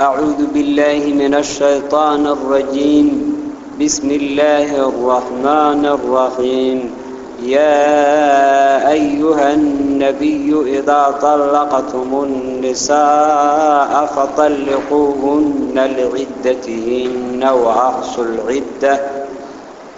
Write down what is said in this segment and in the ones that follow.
أعوذ بالله من الشيطان الرجيم. بسم الله الرحمن الرحيم. يا أيها النبي إذا طلقتم النساء فطلقوهن لعدتهن وأحصوا العدة.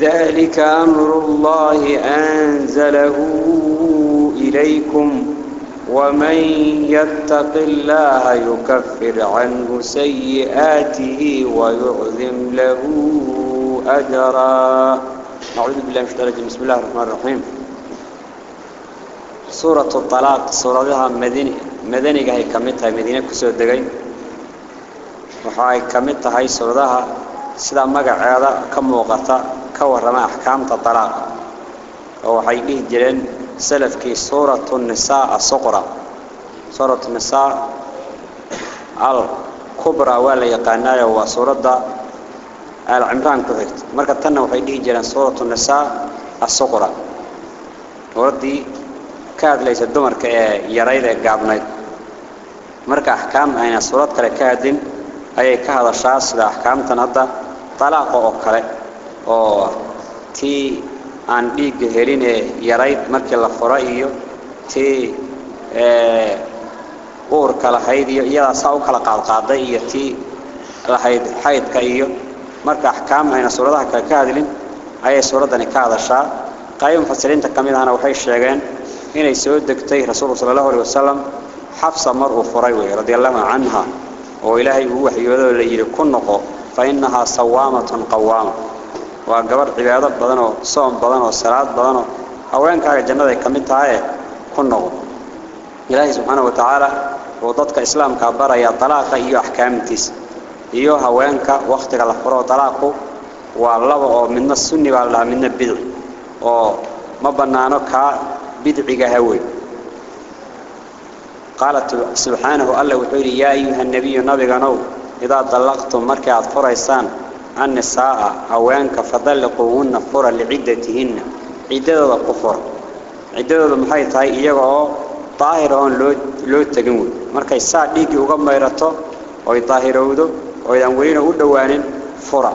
ذلك أمر الله أنزله إليكم ومن يتق الله يكفر عنه سيئاته ويعظم له أجرا. أعوذ بالله من الشيطان بسم الله الرحمن الرحيم. سورة الطلاق سورة لها مدينة مدنيga ay kamid tahay madiina ku soo degay waxa sida magaceeda ka muuqata ka warrama axkaamta talaaq oo waxay dhihi jireen salafkii suuratu nisaa as-suqra suuratu nisaa al kubra waa la yaqaanaayo waa suuradda al cimraan ku xigta marka tanna waxay dhihi jireen suuratu nisaa as-suqra suuraddii ka hadlaysa dumarka ee yarayd ee gaabnayd marka axkaam ayna suurad kale ka hadin ayay ka hadashaa sida axkaamtan hadda talaaqa oo kale oo tii aan dhiigga helin ee yarayd markii la furo iyo tii uurka lahayd iyo iyadaa saa u kala qaadqaaday iyo tii lahayd xaydka iyo marka axkaam ayna suuradaha kale ka hadlin ayay suuraddani ka hadashaa. Qayb mufasiriinta ka mid ahna waxay sheegeen inay soo degtay rasuulku sala allahu alayh wasalam xafsa mar uu furay wey radia allahu canha oo ilaahay uu waxyoodoo la yidhi ku noqo oo haweenkaaga jannaday ka mid tahaye ku noqo ilaahay subxaana wa tacaala wuxuu dadka islaamkaa barayaa dalaaqa iyo axkaamtiisa iyo haweenka wakhtiga la furo dalaaqu waa laba oo midna sunni baa la dhahaa midna bidci oo ma bannaano kaa بدعك هوي قالت سبحانه الله وحوري يا أيها النبي نبي نو إذا طلقتم مركع فريسان النساء أوانك فطلقوهن فرا لعدتهن. عدة الكفر عدة محيط هاي إيجا طاهرون لو تجمل مركع الساعة ديجي وقام يرتو أو يطاهرودو أو ينولين ودوان فرا.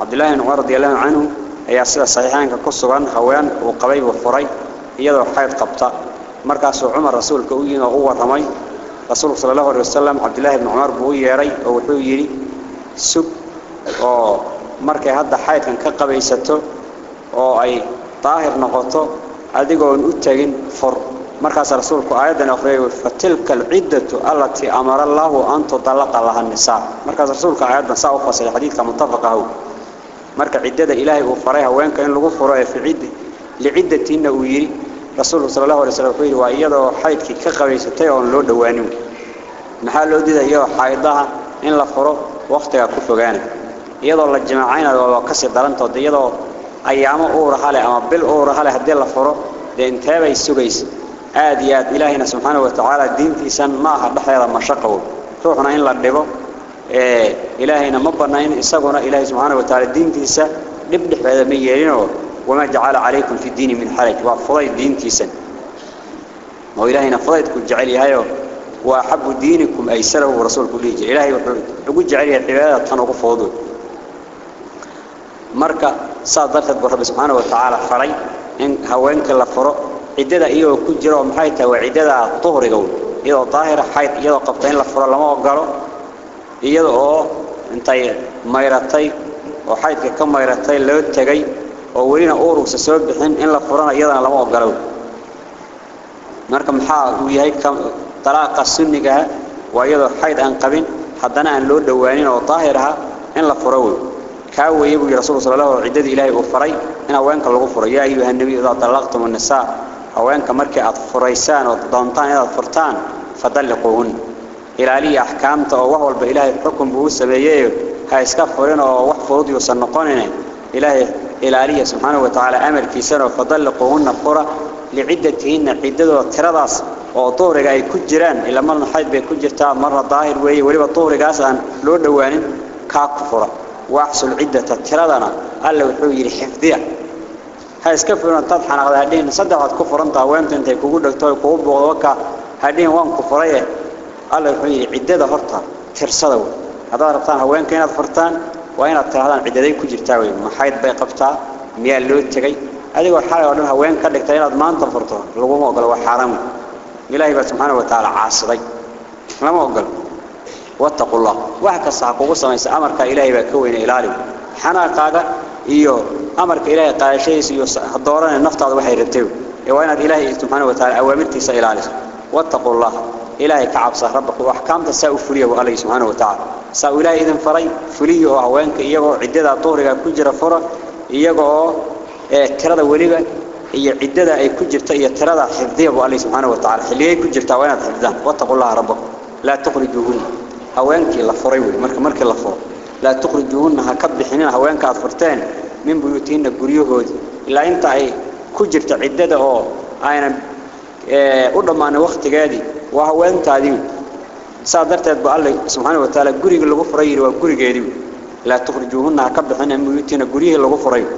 عبد الله بن عمر رضي الله عنه أي سيدة صحيحان كقصوان هوان وقبيب وفري. iyadoo xayd qabta markaasuu cumar rasuulka u yimi oo u warramay rasuulku sala allahu alay wasalam cabdillaahi ibni cumar buu u yeedhay oo wuxuu yidhi sug oo markay hadda xaydkan ka qabaysato oo ay daahir noqoto adigoon u tegin fur. Markaas rasuulku aayaddan akhriyay fatilka alciddatu allatii amara allahu an tudallaqa laha nisaa markaas rasuulka aayaddan saa u fasiray xadiidka muttafaq ahow marka ciddada ilaahay uu faray haweenka in lagu furo ee ficidi liciddatina uu yiri rasuulku sallallahu alayhi wasallam wuxuu yiri waa iyadoo xaydkii ka qabaysatay oo loo dhawaanin maxaa loo diidayo xaydaha in la furo waqtiga ku fogaana? Iyadoo la jimaacaynado oo ka sii darantood iyadoo ayaamo uur hale ama bil uur hale haddii la furo de intee bay sugaysa aad iyo aad ilaahina subxaanahu wa tacaala diintiisan ma aha dhexdeeda mashaqow ruuxna in la dhibo ilaahayna ma banayn isaguna ilaahay subxaanahu wa diintiisa dhib dhexdeeda ma yeelinoo وما جعل عليكم في الدين من حرج. وفضيل دين تيسن وإلهنا فضيلكم جعل هايو وأحب دينكم أيسره ورسولكم ليه إلهي وقل جعل العبادة تنوق فوضو مركا صادرت برب سبحانه وتعالى فري. إن هوانك لفرق عددا إيو كجرا ومحايتا وعددا طهر قول إيو ظاهر حيث إيو قبطين لفرق لما أقلوا إيو أنتي ميرتي وحيث كم ميرتي لو oo welina uurugsa soo bixin in la furana iyadana lama ogolo marka maxaa uu yahay talaaqa sunniga waa iyadoo xayd aan qabin haddana aan loo dhawaanin oo daahir ah in la furo wey kaa weeye buu rasuulku sallallahu alayhi wasallam ilaahay uu faray in haweenka lagu furo yaa ayuha nabi idaa talaqtum an-nisaa haweenka markii aad furaysaan oo doontaan inaad furtaan fadalliquun ilaaliya ahkaamta oo wax walba ilaahay xukun buu sameeyay ha iska furin oo wax fudud yuusan noqonin ilaahay إلهي سبحانه وتعالى أمر كيسان فضلقوهن فرة لعدتهن عدده ترداس وطورق أي كجران إلا مرة حيث بي كجرتا مرة ظاهر وي وليبا طورق أسان لو دوان كاك فرة وأحصل عدة تردنا قال له وحوي حفظية. هاي سكفرنا تضحنا على هدين صدقت كفر انت وانت انت كوكو دكتور كوكو بغضوكا هدين وان كفرية. له وحوي عدة فرطة ترصدوا. هذا ربطان هوين كينات فرطان؟ Tirahdaan cidaday ku jirtaa way maxayd bay qabtaa miyaa loo tagay adigoo xalay oo dhan haween ka dhigtay inaad maanta furto laguma ogolo waa xaaraam ilaahay baa subxaanahu wa tacaala caasiday lama ogolo wattaqu llah wax kasta ha kugu samaysa amarka ilaahay baa ka weyna ilaali xanaaqaaga iyo amarka ilaahay qaadashadiisa iyo dooranay naftaada waxay rabtay ee waa inaad ilaahay subxaanahu wa tacaala awaamirtiisa ilaaliso ilaahay ka cabsa rabbiku axkaamta saa u fuliya waa allah subhanahu wa ta'ala saa ilaahay idin faray fuliyo oo haweenka iyagoo ciddada tooriga ku jira fura iyagoo ee tirada waliga iyo ciddada ay ku jirta iyo tirada xifdiya waa allah subhanahu wa ta'ala xilligay ku jirta waa inaad xifdaan. Wattaqullaha rabbakum. La tukhrijuhunna. Haweenkii la furay weey marka markii la furo. La tukhrijuhunna ha ka bixinin haweenka aad furteen min buyuutihinna guryahooda ilaa inta ay ku jirta ciddada oo aynan eh, u dhammaan waqtigeedii وهوين تاديو صادرت أتباع الله سبحانه وتعالى قريق اللغو فريه وقريق يديو لا تخرجوهن عقب بحنا ميوتين قريه اللغو فريه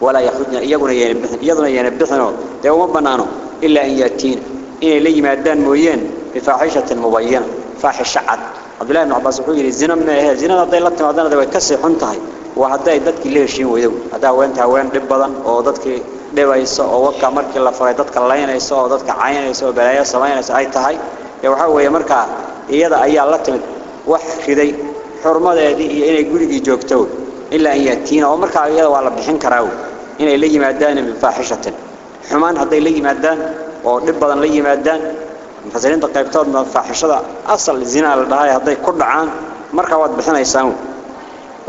ولا يخرجنا إياقنا ينبحن إياقنا ينبحن دوما بنانو إلا إن ياتين إن إلي مادان موين بفاحشة مبينة فاحش عد عبد الله بن عباس وحوجي الزنا من هي الزنا هذا اللي تمعذنا ده كسر حنتهاي وهذا يدك ليش شيء ويدو هذا وين تهوان دب بدن أو دتك dhibayso oo waka markii la faray dadka laynayso oo dadka caynayso oo balaayo samaynayso ay tahay ee waxa weeye marka iyada ayaa la timid wax riday xurmadeedii iyo inay gurigii joogto ilaa in yaatiina oo marka iyada waa la bixin karaa inay la yimaadaan min faaxishatan xumaan haday la yimaadaan oo dhib badan la yimaadaan mufasiriinta qaybtoodna faaxishada asal zina la dhahay haday ku dhacaan marka waad bixinaysaan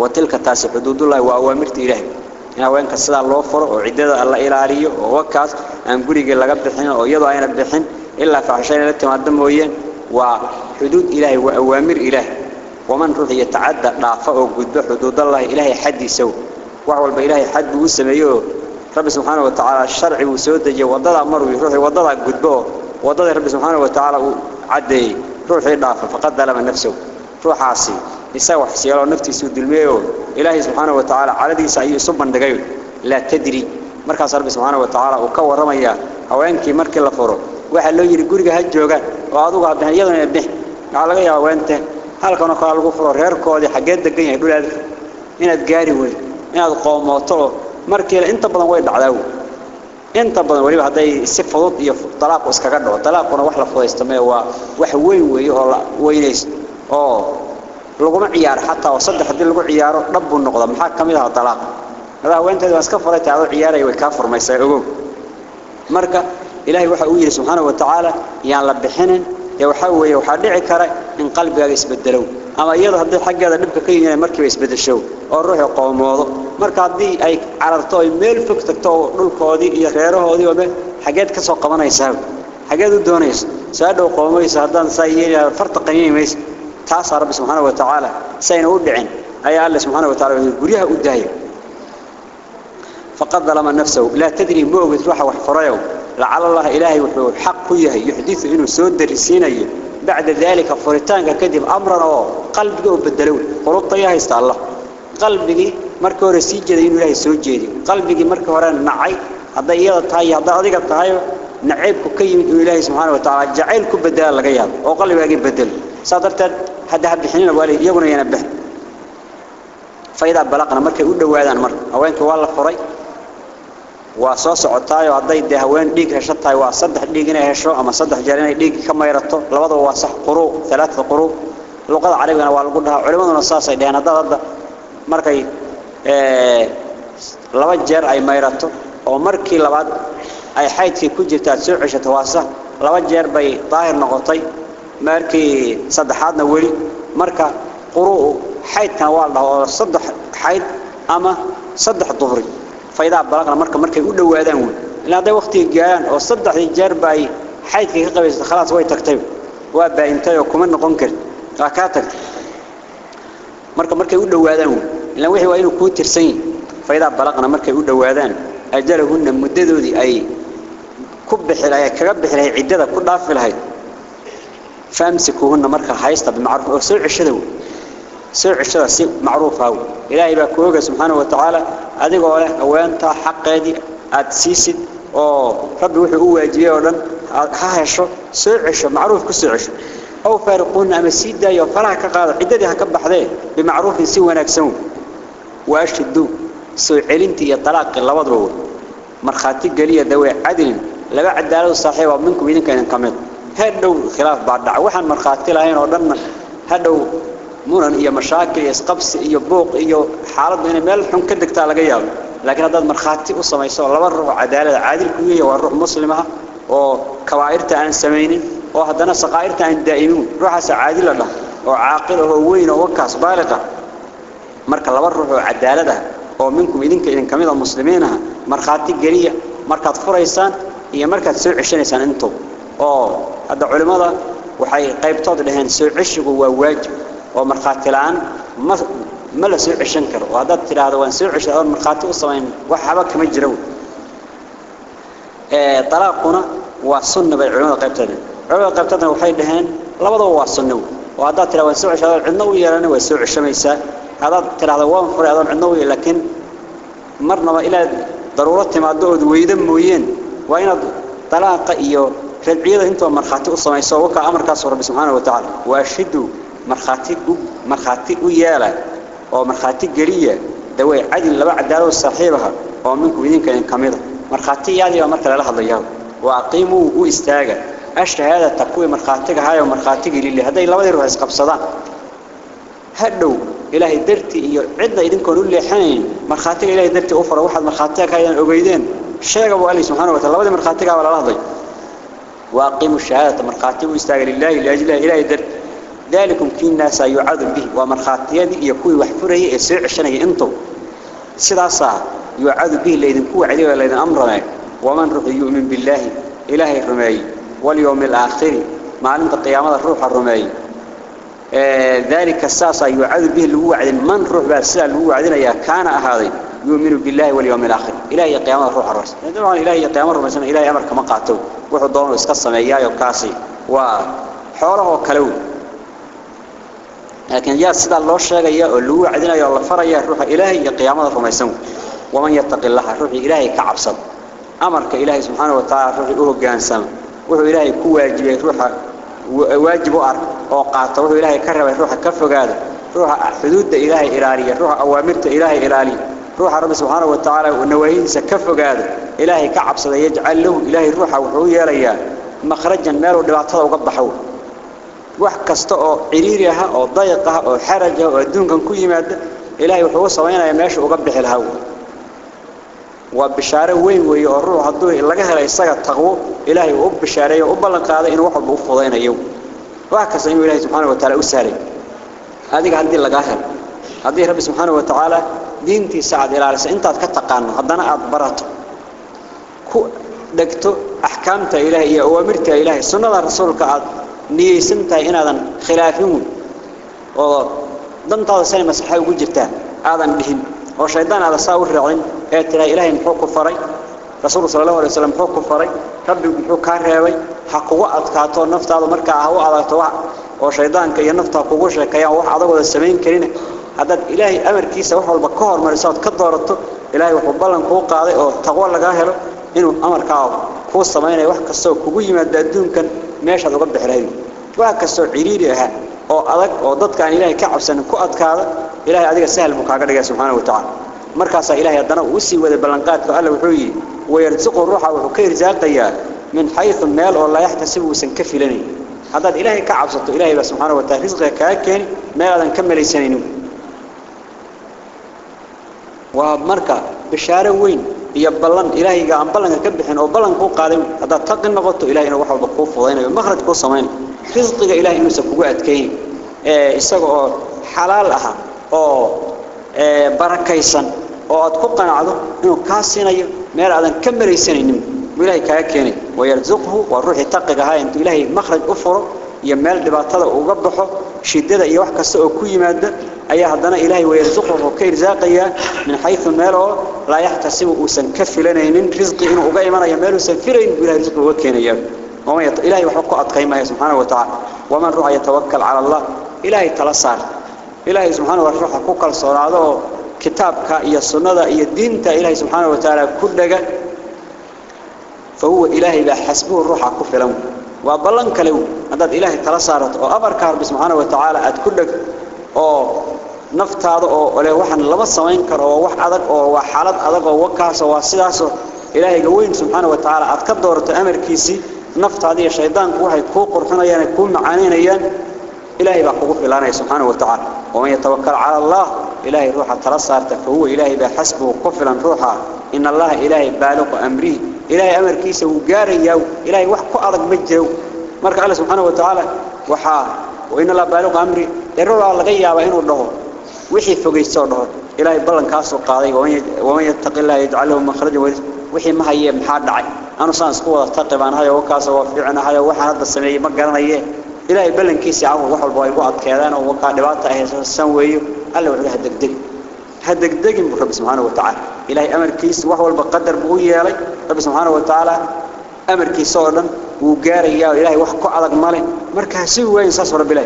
وتلك تاسع حدود الله وأوامرت إلهي in هاوين كسر الله فر وعدة الله إلى عريه ووكاس أم قريج اللقب الحين أو يضع هنا الحين إلا فعشان لا تقدم وين وحدود إله وأوامر إله ومن روح يتعدى ضعفه وجد حدود الله إله حد يسوى وعول بإله حد وسميه رب سبحانه وتعالى الشرع وسود جو وضع أمره يروح وضع جدبه وضع رب سبحانه وتعالى عدي روح ضعف فقد ظلم نفسه روح عصي isaga wax siyaalo naftiisu dulmeeyo ilaahay subhanahu wa ta'ala caladiisa ayuu soo bandhigay la tadri markaas rabbi subhanahu wa ta'ala uu ka waramaya haweenkii markii la furo waxa loo yiri guriga ha jooga oo adigu ha bixin iyadoo bix waxa laga yaabaa weente halkan oo kale lagu furo reerkoodii xageed degan yahay dhulaad inaad gaari weyn inaad qoomooto markii inta badan way dhacdaa inta badan waliba haday si fudud iyo talaaq iskaga dhaco talaaquna wax la fudaystay waa wax weyn weey oo la weynays oo laguma ciyaar xataa oo saddex hadii lagu ciyaaro dhab buu noqdo maxaa kamid ah talaaq hada haweenteedu iska furay taado ciyaaray way ka furmaysay ogow marka ilaahay waxa uu yiri subhanahu wa ta'ala yaan la bixinin ee waxa weeye waxa dhici kara in qalbigaaga isbedelo ama iyada haddii xaggeeda dhibka ka yihiin markiiba isbedesho oo ruuxii qoomoodo marka haddii ay cararto ay meel fog tagto oo dhulkoodii iyo reerahoodii oo xageed ka soo qabanaysaa xageed u doonayso saadhow qoomaysa haddaan saa yeelaa farta qaniimaysa taas rabbi subxaanahu wa tacaala sayna u dhicin ayaa alle subxaanahu wa tacaala guryaha u daayay faqad dalama nafsahu laa tadri ma ogid ruuxa wax furayow lacala allah ilaahay wuxuu xaq ku yahay yuxdisu inuu soo darisiinayo bacda daalika furitaanka kadib amran oo qalbiga u bedelo qulubta yaa haysta allah qalbigii markii hore sii jeeday inuu ilaahay soo jeediyo qalbigii markii hore nacay hadday iyada tahay hadday adiga tahay naceebku ka yimid inuu ilaahay subxaanahu wa tacaala jacayl ku bedela laga yaabo oo qalbigaagii bedelo saa darteed hadda ha bixinina waali iyaguna yana bixin. Faydaa balaqna markay u dhowaadaan marka haweenkii waa la furay waa soo socotaayo hadday dee haween dhiig hesho tahay waa saddex dhiig inay hesho ama saddex jeer inay dhiig ka mayrato labadaba waa sax quruu alaaata quruu. Luqada carabigana waa lagu dhahaa culimaduna saasay dheheen haddaad hadda markay laba jeer ay mayrato oo markii labaad ay xaydkii ku jirta aad soo ceshato waa sax. Laba jeer bay daahir noqotay markii saddexaadna weli marka quruu xaydkana waa la dhahaa oo saddex xayd ama saddex duhri faydaa balaqna marka markay u dhowaadaan wey ilaa hadday waqtiga gaaraan oo saddexdii jeer ba ay xaydkii ka qabaysatay khalaas way tagtay waa baa'intay oo kuma noqon karin waa kaa tagtay marka markay u dhowaadaan wey ilaa wixii waa inuu kuu tirsan yahay faydaa balaqna markay u dhowaadaan ajalahunna muddadoodii ay ku bixi lahayd kaga bixi lahayd ciddada ku dhaafi lahayd faamsikuhunna marka haysta bimacruuf oo soo ceshada wey soo ceshada si macruuf ah ilaahay baa ku oga subxaanahu wa tacaala adigoo leh haweenta xaqeedii aad siisid oo rabbi wuxuu u waajibiyey oo dhan ha hesho soo cesho macruuf ku soo cesho aw faariquuna ama sii daayo faraha ka qaado ciddadii ha ka baxdee bimacruufin si wanaagsan waashiduu soo celintii iyo talaaqii labaduba hadhow muran iyo mashaakil iyo isqabsi iyo buuq iyo xaaladdu inay meel xun ka degtaa laga yaabo laakiin haddaad markhaati u samayso laba ruux cadaalada caadil ku yahay waa ruux muslim ah oo kabaa'irta aan samaynin oo haddana saqaa'irta aan daa'imin ruuxaasa caadil la dhah oo caaqil ah oo weyn oo wakaas baaliq ah marka laba ruux oo cadaalad ah oo minkum idinka idin ka mid a muslimiin ah markhaati geliya markaad furaysaan iyo markaad soo ceshanaysaan intuu هذا علم هذا وحي قيب تضل هن سعشق وواج ومرقات الآن ما ما له سعش نكر وهذا ترى هذا وان سعش أو مرقات وصمين وحبك مجرو طلاقنا وصلنا بالعلم هذا قيب تضل علم قيب تضل وحي لهن لا بد وصلنا وهذا ترى وان سعش هذا عنا ويرانا وسعش ميسا هذا ترى هذا وان خري هذا عنا وير لكن مرنا إلى ضرورة ما دعوت ويدم وين وين طلاق إيوه marnaba ilaad daruuro timaado ood weyda mooyeen waa inaad talaaqa iyo rajciyada intoo markhaati u samayso waka amarkaas rabbi subxaanahu wa tacaala waashidu markhaati u markhaati u yeela oo markhaati geliya dawey cadil laba cadaalad saaxiibaha oo minku idinka idin ka mida markhaati yaadii baa marka lala hadlayaa waa aqiimuu u istaaga ashahaadata kuwii markhaatiga hayo markhaatigii lillah hadday labadii ruux isqabsadaan hadhow ilaahay dartii iyo cidna idinkoon u leexanayn واقيموا الشهادة من خاتم واستغفر الله لاجل إلى يدر ذلك كل الناس يعذب به ومرخاتيه يكون وحفريه سيعشن أنتم سداسا يعذب به لين كو عليه لين أمر ومن يؤمن بالله إله الرمي. واليوم الآخر ما عند قيامة الروح الرمي. آه، ذلك الساسا يعذب به لو من روح بس لو كان اهادين يؤمن بالله واليوم الآخر. إلهي قيام الروح الرسل يعني دمعان إلهي قيام الروح الرسل إلهي أمر كما قاتو وحو الضوان اسكصة مياي وكاسي. وحوله وكلو. لكن يا سيدة الله الشيخ يقولوا عدنا يا الله فرأي الروح إلهي قيام الروح الرسل ومن يتق الله الروح إلهي كعبصد أمر كإلهي سبحانه وتعالى الروح الأوروغان سم وحو إلهي كواجب يتروح واجب أرد وقاتو وحو إلهي كرب يتروح كفه قادر روح حدود إلهي إلالية روح أوامرت إلهي إلالية روح ربي سبحانه وتعالى ونوين سكف قاد إلهي كعب صلى يجعل له إلهي روح وحوية ليا مخرجا مالو ودبعته وقد ضحوه روح كستقه عريريها أو ضيقها أو حرجها أو الدنك كل مادة إلهي وحوه صوينا يماشي وقبح الهو وبشارة وين وي الروح هدوه إلا قهر يساق التقوه إلهي وبشارة وبلا قادة إن وحب وفضينا يوم روح كستقه إلهي سبحانه وتعالى أساري. هذه هذه لقاهر هذه رب سبحانه وتعالى diintiisa aad ilaaliso intaad ka taqaano haddana aad barato ku dhegto axkaamta ilaahay iyo awaamirta ilaahay sunnada rasuulka aad niyeysan tahay inaadan khilaafin wey oo dantaada say masaxa ugu jirtaa aadan dhihin oo shaydaan aada saa u raacin ee tiraa ilaahay muxuu ku faray rasuulku sala allahu alay wasallam muxuu ku faray rabbigu muxuu kaa reebay ha kugu adkaato naftaada markaa ha u adagto wax oo shaydaanka iyo naftaa kugu sheekeeyaan wax adagooda samayn karina هذا إلهي أمر كيس وحول بكهر مرسات كذارته إلهي وحبلا فوق هذا أو تقول لجاهل إنه أمر كعب فوق السماين وحك السو كوجي مدد دون كان ماشى ضرب حريم وحك السو عريريها أو أذك أو ضد كان إلهي كعب سن كؤد كذا إلهي عديك سهل مكاجر يا سبحانه وتعالى مركز إلهي الدنا وسي وذا بلنقات قال وحوي ويرزق الروح وحكير زال طيار من حيث المال والله يحتسب وسنكف لني هذا إلهي كعب سط إلهي سبحانه وتعالى رزقك هكين ما أذن كمل سنينه bishaaro weyn iyo ballan ilaahayga aan ballanka ka bixin oo ballan kuu qaaday haddaad taqi noqoto ilahay inuu wax walba kuu fudaynayo makhraj kuu samaynayo risqiga ilahay inuusan kugu adkaynin ee isaga oo xalaal aha oo barakaysan oo aad ku qanacdo inuu kaa siinayo meel aadan ka malaysanaynin buu ilahay kaaga keenay wayarzuqhu waa ruuxii taqiga ahaa intuu ilaahay makhraj u furo iyo meel dhibaatada uga baxo shiddada iyo wax kasta oo ku yimaada ayaa haddana ilaahay wayarzuqhu wuxuu ka irsaaqayaa min xayu meel oo laa yaxtasibu uusan ka filanaynin risqi inuu uga imanayo meeluusan filaynin buu ilahay risqi uga keenayaa ilahay waxba ku adkayn maayo subxaana wa tacaala waman ruuxa yatawakkal cala allah ilaahay tala saar ilaahay subxaana wa ruuxa ku kalsoonaado oo kitaabka iyo sunnada iyo ilaahay ku ilaahay ku ilaahay oo ku oo naftaada oo leh waxaan lama samayn karo oo wax adag oo waa xaalad adag oo wakaasoo waa sidaasoo ilaahayga weyn subxaana wa tacaala aad ka doorato amarkiisii naftaada iyo shaydaanku waxay kuu qurxinayaan ay kuu macaanaynayaan ilaahay baa kugu filaanaya subxaana wa tacaala waman yatawakkal cala allah ilaahay ruuxa tala saarta huwa ilaahay baa xasbuhu ku filan ruuxa in allaha ilaahay baaliqu amrihi ilaahay amarkiisa wuu gaarayaa ilaahay wax ku adag ma jiro marka alle subxaana wa tacaala waxaa وإن الله بالغ أمري إرولا لقيا وإنه الله وحي فقي سوره إلهي بلن كاسو قاضي ومن يتق الله يجعله مخرج وحي ما هي محاد عي أنا سانس قوة تقب عن هيا وكاسا وفعنا هيا وحي هذا السنية مقرنا إيه إلهي بلن كيسي عوه وحو البوي قوات كيدان ووقع دباتا إيه سنوي ألا وحي هدك دي هدك دي رب سبحانه وتعالى. إلهي أمر كيس وحو البقدر بقوية يا رب سبحانه وتعالى أمر أمركي صارن وجار يا إلهي وحق على ماله مركها سوى إن صار بلاه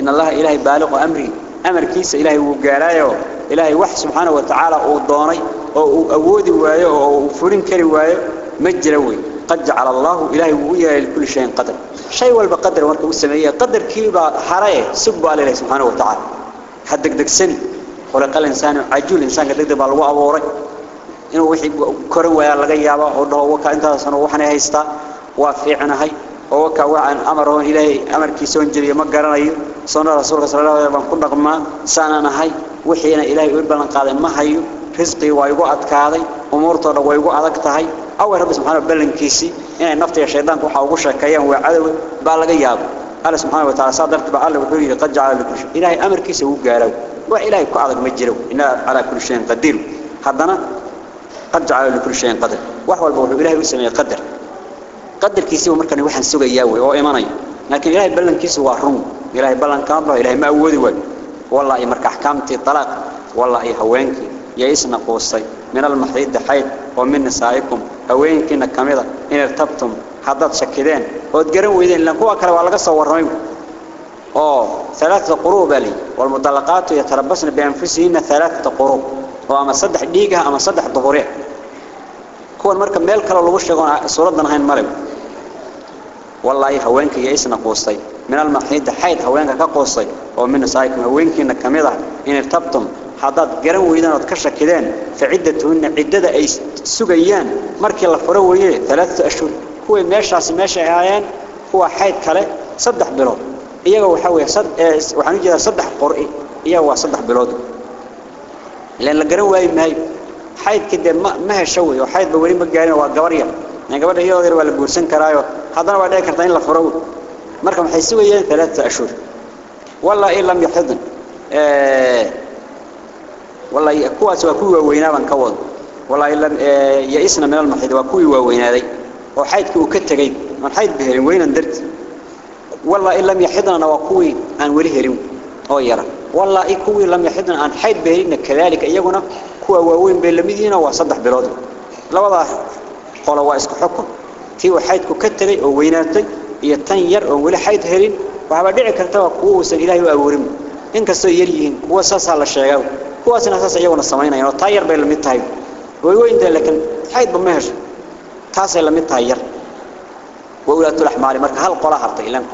إن الله إلهي بالغ أمري. أمركي س إلهي وجار يا إلهي وح سبحانه وتعالى أوضاني أو أودي ويا أو فرن كري ويا مجروي قد على الله إلهي ويا لكل شيء قدر. شيء والبقدر وانت وسمية قدر كيبا حرية. سب على الله سبحانه وتعالى. حدك دك سن. خلق الإنسان عجول. إنسان قد يدبر وعوره inuu wixii koran waayaa laga yaabaa oo dhaho wakaa intaasana waxanay haystaa waa fiicnahay oo wakaa waxaan amaroon ilaahay amarkiisa oon jebiyo ma garanayo sunnada rasuulka sala allahu alayh baan ku dhaqmaa saanaan ahay wixiina ilaahay u ballan qaaday ma hayo risqii waa igu adkaaday umuurtoo dhan way igu adag tahay awey rabbi subxana ballankiisii inay nafta iyo shaydaanka waxa ugu sheekeeyaan waa cadowe baa laga yaaba alle subxana wa taala saa darteed baa alle wuxuu yidhi qad jacala shay ilaahay amarkiisa wuu gaaraa wax ilaahay ku adag ma jiro inaa calaa kulli shayin qadiir haddana قد جعل لكل شيء قدر. وحول بوحو إلهي وسمي قدر. قدر كيسي ومركني وحن سوق ياوي وإيماني لكن إلهي بلن كيسي وحرم إلهي بلن كامره إلهي ما أود ود. والله إمرك أحكامتي طلاق. والله إيه هوينك يأيسنا قوصي. من المحيط دحيط ومن نسائكم. هوينك إنك إن ارتبتم. حدات شكدين. ودقرموا إذن لنكوة كلا والغا صورهم أوه. ثلاثة قروب لي. والمطلقات يتربصن بأنفسهن ثلاثة قروب. Meel kale lagu sheego suuraddan ahayn male wallaahi haweenka iyo isna quustay min almaxiidi xayd haweenka ka quustay oo min nisaa'ikum haweenkiina ka mid ah in irtabtum haddaad garan weydaan ood ka shakideen fa ciddatuhunna ciddada ay sugayaan markii la furo weeye alaaatu ashhur kuway meeshaasi meeshay ahaayeen kuwa xayd kale saddex bilood iyaga waxaa weeye waxaan u jeedaa saddex qur'i iyaga waa saddex bilood hesho wey oo xaydba weli ma gaarin waa gabar yar gabadha iyadoo yar waa la guursan karaayo haddana waa dhici kartaa in la furo marka maxay sugayeen alaaata ashhur والله إن لم يحضن آه والله كواس وكوي وينا من كوض والله إن لم آه يئسنا من المحيط وكوي وينا ذي وحيدك وكتغي من حيد بهرين وين اندرت والله إن يحضن وكوي أن هرين أو يرى والله إيه كوي لم يحضن أن حيد بهرين كذلك أيقنا كوا وين بين لمدينة وصدح بلاد لا والله قالوا واسك حكم تي وحيدك كتغي أو ويناتي يتنير أو ولي حيد هرين karta kuwa uusan ilaahay u awoorin inkastoo yar yihiin kuwa saasa la sheegay kuwaasna saas iyaguna sameynayaan oo taayar bay la mid tahay way weynta laakiin xayd ma hesho taasay la mid tahay yar wawlaatul ahmaari marka hal qola hartay ilaan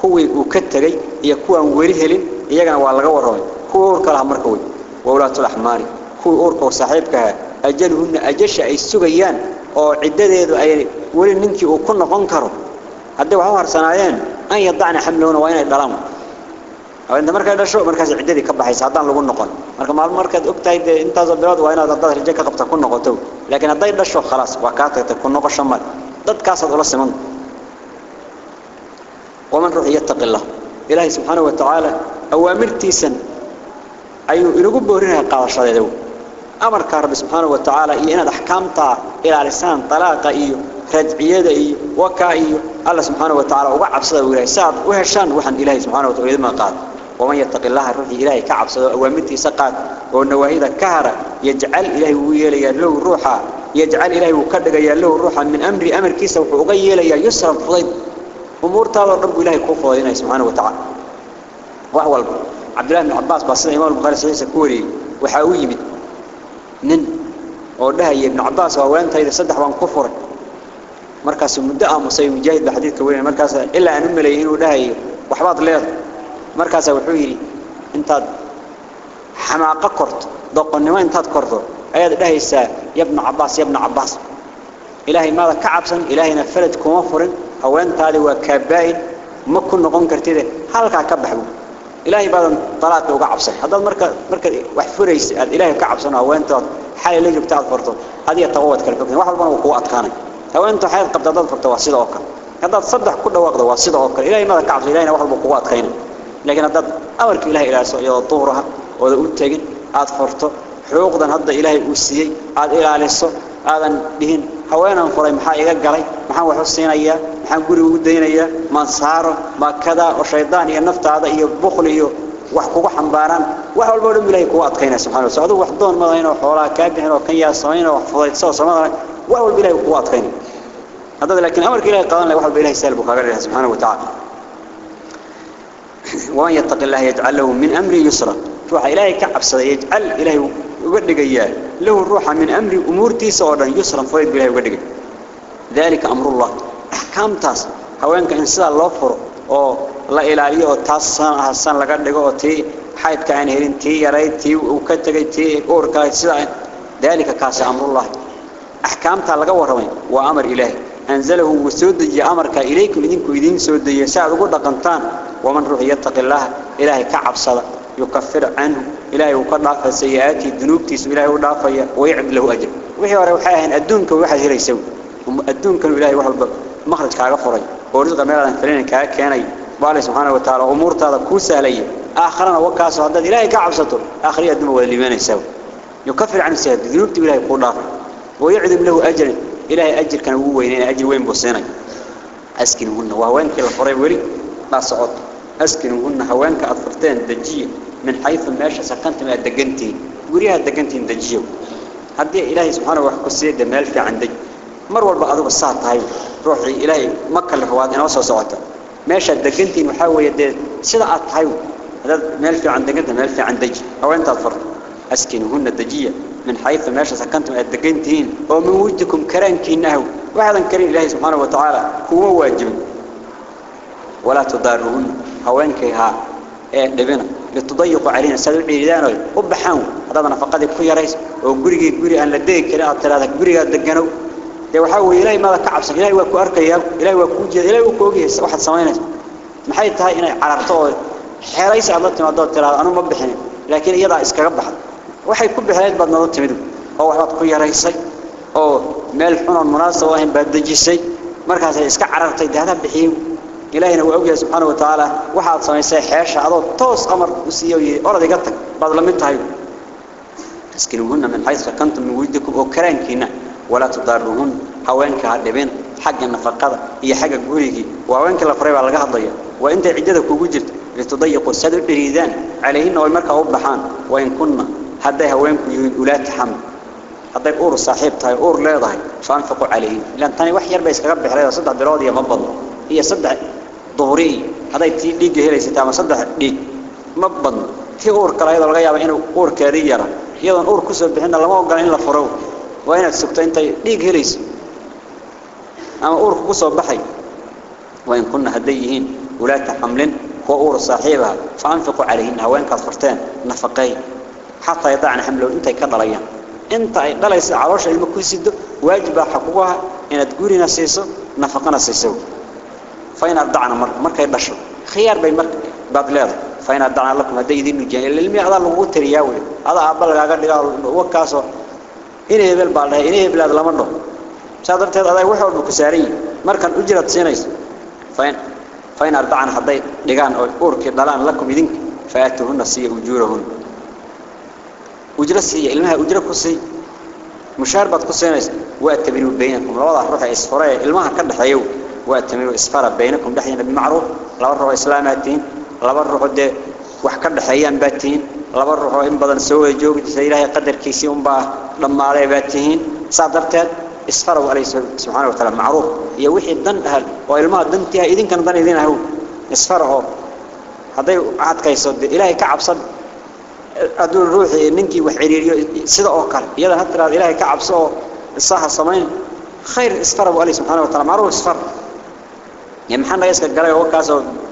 kuwii uu ka tagay iyo kuwan weli helin iyagana waa laga warramay kuwa uurka laha marka way wawlaatul ahmaari kuwii uurka oo saaxiibka ajaluhunna ajasha ay sugayaan oo ciddadeedu ay weli ninkii uu ku noqon karo hadday wax u harsanaayeen an yadacna xamlahuna waa inay dhalaan inta markay dhasho markaas ciddadii ka baxaysa haddaan lagu noqon marka maalmo markaad og tahay dee intaasoo bilood waa inaad haddaad rajo ka qabta ku noqoto laakiin hadday dhasho khalaas waa kaa tagtay ku noqosho male dadkaasaad ula siman ومن روح يتق الله. إله سبحانه وتعالى أوامر تيسا أي أيوه، إنه بورينها قال الشرع ذو أمر كارب سبحانه وتعالى إينا دحكام طاع إلى لسان طلاق إيو رجعية إيو وكا إيو الله سبحانه وتعالى وبعب صدر وإله ساب وهشان وحن إله سبحانه وتعالى ما قال. ومن يتق الله روح إلهي كعب صدر أوامر تيسا قال. وأنه إذا كهر يجعل إلهي ويلي له روحا يجعل إلهي وكدق يلو روحا من أمر أمر كيسا وغيلي يسرا فضيد أمور أمورتها رب إلهي كوفة وإنا سبحانه وتعالى. وهو عبد الله بن عباس باصل إمام البخاري صحيح سكوري وحاوي من نن. وردها هي ابن عباس وأولانتا إذا صدح وان كفر. مركز مدعا مصي مجاهد بحديث كوري. مركز إلا أن أم ليهين وردها هي وحباط الليل مركز وحويري. انت حماقة كرت. دوق النواء انت كرت أيضا ده يا ابن عباس يا ابن عباس. إلهي ماذا كعبسا إلهي نفلت كومفرن هوان تالي وكبائن ما كنا قن كرتين حلقة كبحو إلهي بعد طلعت وقعب صن هذا المرك مرك وحفر يس إلهي قعب صن هوان تال حال اللي جبت على فرطه هذه تقوت كلفكني واحد منهم قوة كاني هوان تال حال قبضة فرطه واسيد أوكر هذا صدق كل وقت واسيد أوكر إلهي ماذا قعب إلهي واحد من قوات خير لكن هذا أمرك إلهي إلى سوء. طهرها وإذا قلت تجد فرطه حقوقا هذا إلهي وسيج عاد إلى عليه الصل بهن. Haweenaan furay maxaa iga galay maxaan wax u siinayaa maxaan guriga u daynayaa maan saaro ma kada oo shaydaan iyo naftaada iyo bukhli iyo wax kugu xambaaraan wax walba oo dhan ilaahay kugu adkaynaya subxaana wa taala wax doon madayn oo xoolaha kaa bixin oo kan yaa samayn oo wax fudaydso oo samada wax walba ilaahay kugu adkaynaya haddaad laakiin amarka ilaahay qaadan lahay wax walba ilaahay sahal buu kaaga dhigayaa subxaana wa tacaala ومن يتق الله يجعل له من أمر يسرا روح إلهي كعب صدا يجعل إلهي وقدق إياه له الروح من أمر أمور تيسا ورا يسرا فويد بالله وقدق ذلك أمر الله أحكام تاس هوانك إنسان الله فر أو لا إلهي أو تاس سان حسان لقدق أو تي حيث كان هيرين تي يريد تي وكتق تي أوركا ذلك كاس أمر الله أحكام تالقى ورمين وأمر إلهي أنزله وسودي أمرك إليكم إذنكم إذن سودي ساعد وقد قنطان ومن روح يتق الله إلهي كعب صدق يكفر عنه إلهي وقد سيئاته الذنوب تيس إلهي ودافع ويعب له أجر. وحي وروحاهن أدونك وواحد هيري يسوي. أدونك إلهي واحد مخرج كاغا فري ورزق ميلا فلين كاغا كاني بالله سبحانه وتعالى أمور تاذا كوسا لي. آخرنا وكاسو هدد إلهي كعب صدق آخر يدنه والليمان يسوي. يكفر عنه سيئات الذنوب تي إلهي دافع ويعدم له أجر. إلهي أجر كان هو وين أجر وين بوسيني أسكنهن وهوين كلا فري وري ما صعد أسكنهن هوانك أطفرتين دجية. من حيث ماشى سكنت ما دقنتين وريها دقنتين دجية هدي إلهي سبحانه وحكو السيد مال في عندك. مر والبا أدو الساعة هاي روحي إلهي مكة الهواد أنا وصل سعوته ماشى دقنتين وحاول يدي سيدا أطهاي هذا مال في عندك مال في عندك. هوانك أطفرت أسكنهن الدجية. من حيث ماشى سكنتم الدقنتين ومن وجدكم كرانكينه وهذا كريم الله سبحانه وتعالى. هو واجب. ولا تضارهن هوانكيها ee dhibina لتضيق علينا. سلوك عيدان وبحاول هذا أنا فقد كوي رئيس وجري جري أن لديك كلا ثلاثة جري الدجنو ده وحاول إلى ما ذكر عبس إلى وكو أركيا إلى وكوجي إلى وكوجي واحد سمينت محيط هاي هنا على طول. حريص على ضد ما ضد ثلاثة أنا ما بحني. لكن يضع إسكاب واحد وحي كل بحيط بدنا ضد تمدو أو واحد كوي رئيس أو مال حنا المناسب وهم بدجيسي مركز إسكاب على طيد هذا بحيم. إلهنا وأوجه سبحانه وتعالى. واحد سميسي حيش هذا توس أمر وسيوي. أرد يقطع بعد لم ينتهي تسكنوهن من حيث سكنتم من وجدكم. وكران كنا ولا تضرهن هوانك هادبين حق النفقة. هي حق جوريك وهوانك القريب على قهضية وأنت عدتك وجدت لتضيقوا السد الريدان عليهن والمركة وبحان. وإن كنا هذا هوانك يولات حمل هذا أور صاحب. تاي أور لا ضاي فأنفقوا عليه لأن تاني وحير بيس كرب حرية صدق برادية مبض. هي ظهري هذا تي ديج هي ليس تام صدق ديج مبض في أور كلا هذا الغياب إنه أور كاريرة يلا أور كسر بحنا لما هو قال إن لا فرو وين سكت أنت ديج هي ليس أما أور كسر بحي وإن كنا هديهين ولا حمل هو أور صاحبها فانفقوا عليهن هوين كفرتان نفقين حتى يضعن حمله أنت انت ay dhalaysa caloosha ilmo ku sido waajiba xaquuqaha inaad gurina siiso nafaqana siiso. Fayna dacna markay dhasho khiyaar bay marka baad leedahay fayna dacna lakum haday idin nujaan ilmi hada lagu tiriyaa way hada abal lagaga dhigaa wakaaso inay hebel baa dhahay inay hebel lama dhaho saadarteed aday wax walba ku saaran markan ujrad siinayso fayn fayna dacna haday dhigaan oo uurkii dhalaan lakum idinka faatuhunna siya ujurahunna ujra siiya ilmaha ujra ku sii mushaar baad ku siinaysa واتمروا اسفار بينكم دحين بالمعروف لبروا إسلاماتين لبروا قد وحكم دحين باتين لبروا إن بدن سوى جوج تسيره قدر كيسهم با لما عليه باتين. صادرت إسفار وعليه سبحانه وتعالى معروف. يوحي الدن هل وإلما الدن تيا إذن كان دن إذن هو إسفار هو. هذا عاد كيسود إلهي كعب صد. أدول روحي منكي وحيري سيد أوكر يلا هترى إلهي كعب صو. الصحة الصمين خير إسفار وعليه سبحانه وتعالى. معروف إسفار. Iska galay oo kaas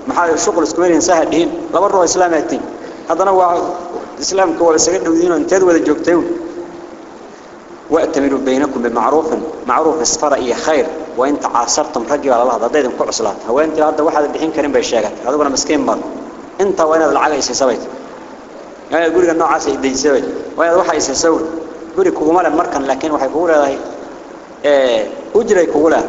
maxaa shaqo isku weyn saha dhiin laba ruux islaamaatiin hadana waa islaamka wala isaga dhawdiin inteed wada joogtay وأتمروا بينكم بمعروف معروف اسفر إيه خير وإن تعاصرتم رجل على الله ضديدم كعسلات هو أنت هذا واحد الحين كريم بيشاغت هذا أنا مسكين مر أنت وين العقل يسويت يعني يقول لك النوع عسى يدي يسوي وهذا واحد يسوي يقول لك كوما مركن لكن واحد يقول هذا إيه أجري كولا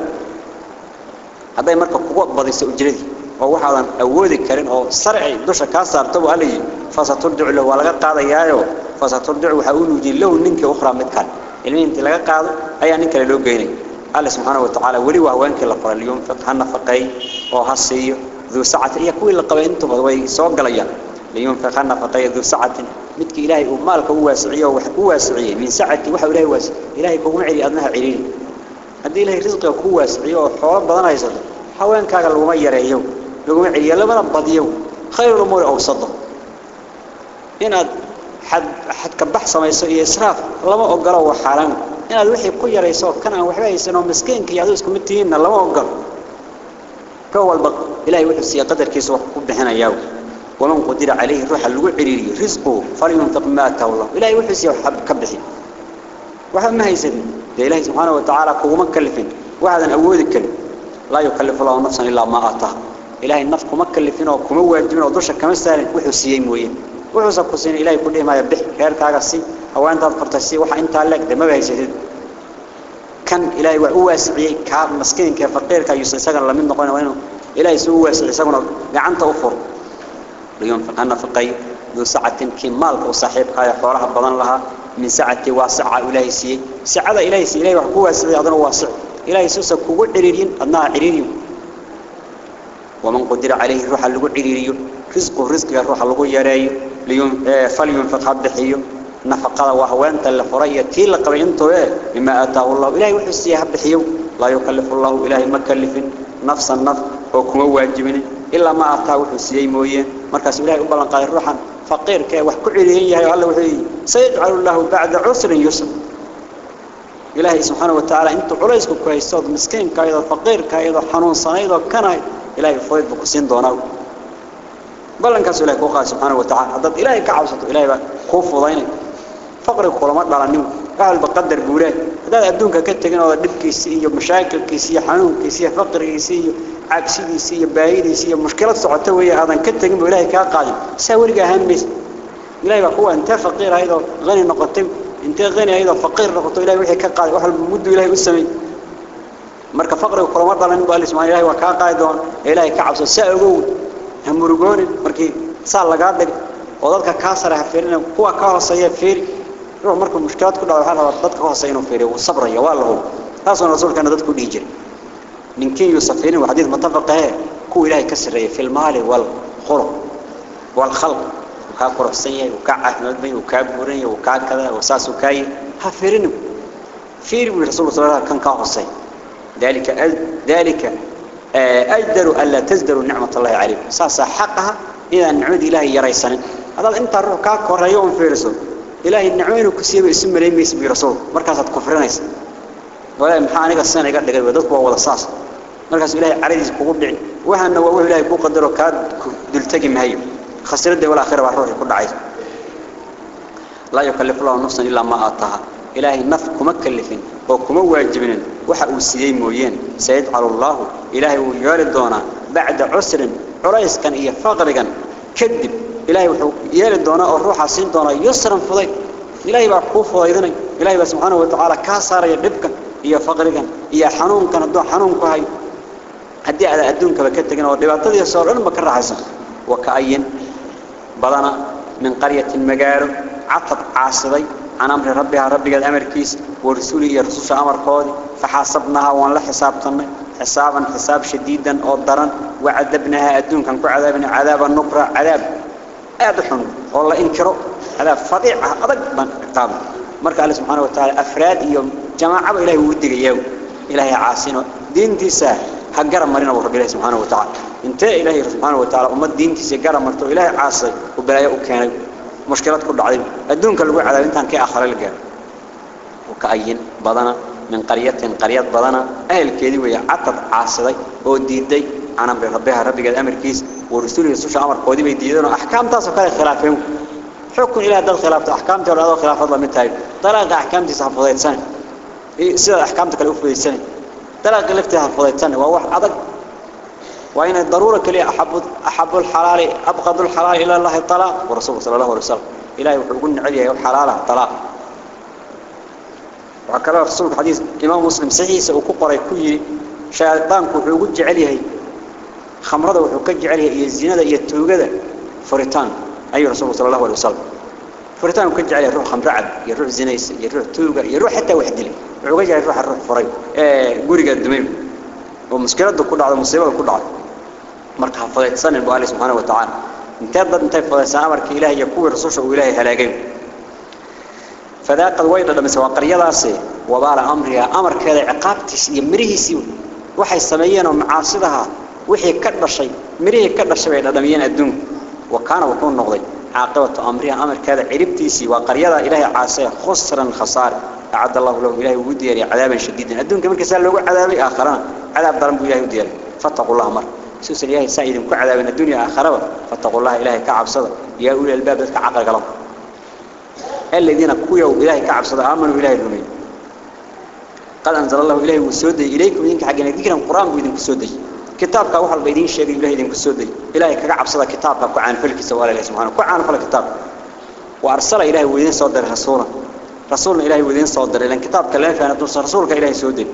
هذا مركب قوة بديس أجري oo waxaan awoodi karin oo sarci dusha ka saarto waa leeyahay fasaturdu lahu walaga qaadayaayo fasaturdu waxa uu nuujin lahu ninka ukhra mid kale ilmiintii laga qaado ayaa nin kale loo geynay Allah subhanahu wa ta'ala wali waa haweenkii la qoray yum fiqhan nafaqay oo hasiyo ذو سعة هي كل القبائل أنتم way soo galayaan لينفق نفقه ذو سعة midkii ilaahay uu maalka u waasiciyo wax u waasiciyay min sacati waxa ilaahay waas ilaahay هدي له رزق هو سعية حول بدن هيسد حوان كاغ لو ما يريو لو ما عيا لو ما بديو خير الأمور اوسط إن حد حد كبح سميسو اي اسراف لما اوغلو وحالان إن أد وخي كو يريسو كان ان وخي هيسنو مسكين كيادو اسكو متين لما اوغل كوال بق إلى يوسي قدر كيسو. كو ومن قدر عليه روح لو خيري رزقه. فلينفق ما تولى إلى يوسي حب كبحي. وحما هيسنو هيسد إلهي سبحانه وتعالى قوما كلفين. وهذا أول كلف. لا يكلف الله نفسا إلا ما آتاه إلهي النفس كما كلفين وكما واجبين ودوشا كما استهلين وحسيين موين وحسا قسين إلهي كل ما يبح خير كاغسي أو أنت أذكرت السي وحا أنت لك ده ما بهيسد كان إلهي واسعي كاب مسكين. كفقير كيسر سجن لمن نقول وينه إلهي سوى واسعي سجن قعنت أفر لينفق نفقي ذو سعة كي مالك وصاحبك يا حورها بدن لها. من سعة واسعة إلهي سي سعة إلهي سي إلهي وحكو واسع أدنى واسع إلهي سوسا كو عريرين أدنى عريرين ومن قدر عليه روح اللقو عريرين رزق روح اللقو يراي ليون فلينفق هبحيو نفقه وهوان تلفرية تيل قبينتو مما آتاه الله إلهي وحسيه هبحيو لا يكلف الله إلهي مكلف نفس النفس وكما واجبين إلا ما أتاه وحسيه مويه markaas ilaahay u balan qaaday فقير كي وحكوعيه يالله وحي. سيجعل الله بعد عسر يسر. إلهي سبحانه وتعالى أنت عليك كويس صاد مسكين كايد فقير كايد حنون صنيد كنا إلهي فويد بقصين دونه بلن كسلة كوكا سبحانه وتعالى. عدد إلهي كعبسط إلهي خوف وضيني. فقر خلمات على النوم قال بقدر بوله. هذا عدون ككتة كنا ضد كيسية مشاكل كيسية حنون كيسية فقر كيسية mashaakilkiisa iyo xanuunkiisa iyo mushkilad socota weey aadan ka tagin ilaahay ka qaadin sawirga hamis ilaahay ba kuwa inta faqiir aydo qani noqotay inta qani aydo faqiir noqoto ilaahay wixii ka qaaday wax muddo ilaahay u sameey marka faqriga kulama dhalan baa ismaa ilaahay waa kaa qaadi doon ilaahay ka cabso saa ogow ha murugooni markii saa lagaa dhig oo dadka kaa sare ha fiirin kuwa ka hooseeya fiiri ruux markuu mushkilad ku dhaco waxaa la rabaa dadka ka hooseeya inuu fiiriyo uu sabrayo waa la hubo taasoo rasuulkana dadku dhihi jiray نكين يوسفين وعديد متفقه كو إلهي كسره إيه، في المال والخلق والخلق. وكا قرصية وكا عهنبين وكا بورين وكا كذا وساس وكاي. ها فيرنو فيرنو الرسول صلى الله عليه وسلم كان كاقصي ذلك ذلك آه، أجدر ألا تزدر نعمة الله عليك ساسا حقها إذا نعود إلهي يريسان هذا أنت الرقاق ورأيهم في رسول. إلهي نعوينو وكسيب اسم ليم اسم رسول. مركزة كفرانيسان ولا محاني قصينا قد قد ودك ووضع صاص. مركز إلهي عريض كوب دعي وهنا وهو إلهي كوب قدره كاد دلتقي مهي خسر الدي ولا خير بحروحي كل عيز لا يكلف الله نفسا إلا ما آتها إلهي نف كمكلفين وكمو عجبين وحقو السيدين موين سيد على الله إلهي ويوال الدونة بعد عسر عريس كان إيا فاغرقا كذب. إلهي ويوال الدونة الروح سين دونة يسرا فضي. إلهي بحقوف وإذن إلهي سبحانه وتعالى كاسار يبقى iyo faqrigan iyo xanuunkan hadduu xanuunku hayo haddii aad adduunkaba ka tegin oo dhibaatadiisa oo dhan ba ka raaxaysan waka'ayin badana min qaryatin magaalo catad caasiday can amri rabbihaa rabbigeed amarkiisa warasuuli iyo rasusha amarkoodii faxaasabnahaa waan la xisaabtannay xisaaban xisaab shadiidan oo daran wacadabnahaa adduunkan ku cadaabna cadaaba nukra cadaab aad u xun oo la inkiro cadaab fadiic ah adag baan ciqaab marka alle subxaana wa tacaala afraad iyo diintiisa ha garab marina buu rabbi ilahi subxaana wa tacaala intee ilaahay subxaana wa tacaala ummad diintiisa garab marto oo ilaahay caasay uu balaayo u keenay mushkilad ku dhacday adduunka lagu cadaab intaan kii aakhare la gaaro وكأين بدنا من قرية قرية بدنا أهل كذي ويا عتب عاصدي أو ديدي عن أمر ربها ربي قد أمر كيس ورسوله يسوع أمر قودي بيديدون أحكام تاسو كذا خلافهم حكم إلى هذا الخلاف أحكام ترى هذا خلاف الله متاعي طلاق أحكام تسحفظيت سنة إيه سيد أحكام تكلف في سنة طلاق لفتها حفظيت سنة وهو عدد وإن الضرورة كلي أحب أحب الحلال أبغض الحلال إلى الله الطلاق. ورسوله صلى الله عليه وسلم إلهي وحقون عليه حلالها طلاق وكلا رسول حديث إمام مسلم صحيح سأكبر يكوي شيطان خمرة وحوق جعليه. إيه الزنا إيه التوجد فريتان. أي رسول صلى الله عليه وسلم. فريتان وحوق جعليه يروح خمرة عب يروح زنا يروح توجد يروح حتى واحد لي وحوق جعليه يروح الروح فري إيه جوري قدمين ومشكلة كل على مصيبة كل على مركها فضيت سنة الله سبحانه وتعالى. انتظر انت فضيت سنة مرك إلهي يكون رسوله وإلهي هلاقين. فذاق الويل لما سوى قرية وبال أمرها أمر كذا عقابتس يمريه سيو وحي سميين ومعاصدها وحي كدر شيء. مريه كدر شيء لدميين الدون وكان وكون نغضي عاقبة أمرها أمر كذا عربتيسي وقرية إلهي عاصية خسرا خسارة. أعد الله له إلهي وديري عذابا شديدا. الدون كمان كسال له عذابي آخران. عذاب ضرب إلهي وديري. فاتقوا الله مر. سوس إلهي سائد كعذاب الدنيا آخرة. فاتقوا الله إلهي كعب صدر. يا أولي الباب ذلك عقل قلم. الذين كويوا إلهي كعب صدر. آمنوا إلهي الرمين قد أنزل الله إلهي وسودي إليكم إنك حقنا ذكرا القرآن بيدين كسودي كتابك وحل بيدين شيء إلهي دين كسودي إلهي كعب صدر كتابك كعان فلك سوال الله سبحانه كعان فلك كتاب وأرسل إلهي ويدين صدر رسولا رسولنا إلهي ويدين صدر لأن كتابك لا فأنا توصل رسولك إلهي سودي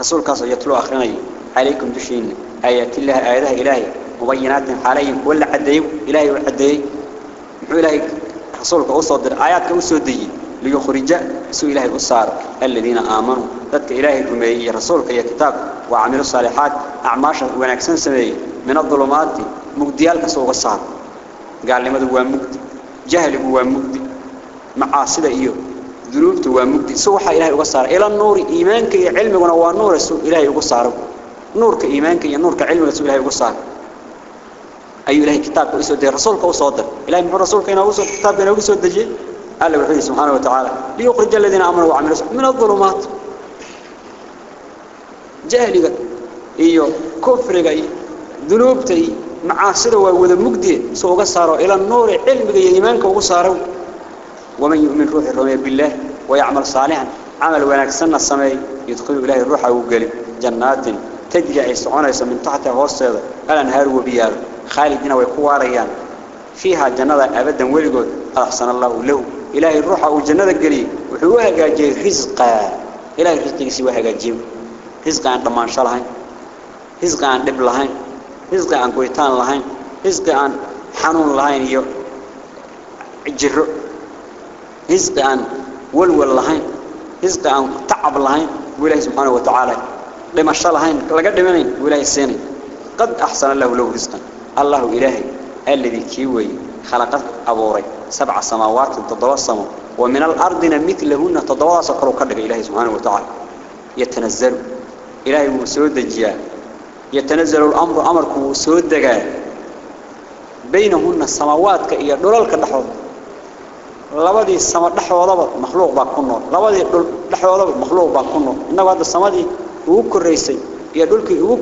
رسولك يتلو آخرين عليكم دشين آيات الله آياتها إلهي مبينات حاليهم كل عديو إلهي وعدي إلهي رسولك أصدر آياتك أسودي ليخرج سوء إلهي أصار الذين آمنوا. ذاتك إلهي الرمي رسولك يا كتاب وعملوا الصالحات أعماشا ونكسن سمي. من الظلمات مقديالك سوء الصار قال لماذا هو مقدي؟ جهل هو مقدي. معاصدة إيوه. ذنوبته ومجد سوحا إلهي وقصار إلى النور إيمانك يا علمك ونوى النور سوء إلهي وقصار نورك إيمانك يا نورك علمك سوء إلهي وقصار أي إلهي كتابك وإسود رسولك وصدر إلهي محور رسولك إنه وصد كتابك إنه وصد دجي قال له وحيد سبحانه وتعالى ليخرج الذين آمنوا وعملوا من الظلمات. جاهلك إيو كفرك إيو ذنوبتي معاصرة وذا مجد سوء قصار إلى النور علمك يا إيمانك وقصاره ومن يؤمن روح الرمي بالله ويعمل صالحا. عمل ونكسن السماء يدخل إليه الروح وقال جنات تجري سعونة من تحت هوسيدة الأنهار وبيار. خالدين ويقواريان فيها جنة أبدا ولقود أحسن الله له. إلهي الروح والجنة قلي وحوها قاجي رزقا إلهي رزقك سواها قاجي risqi aan dhamaansho lahayn risqi aan dhib lahayn risqi aan goytaan lahayn risqi aan xanuun lahayn iyo jiro risqi aan walwal lahayn risqi aan tacab lahayn buu ilaahay subxaanahu wa tacaala dhimasho lahayn laga dhimanayn buu ilaahay siinay qad axsana lahu lahu risqan allahu خلقت أبوري. سبع سماوات السماء ومن الأرض مثلهن تضوى سكروا كدق إلهي سبحانه وتعالى. يتنزل. إلهي وسود الجيال يتنزل الأمر أمرك دقال بينهن السماوات كإيا دولال كدحوض لبدي السماء دحوض مخلوق باكونه لبدي دحوض مخلوق باكونه إنه هذا السماء دي هو كريسي يا دولك هو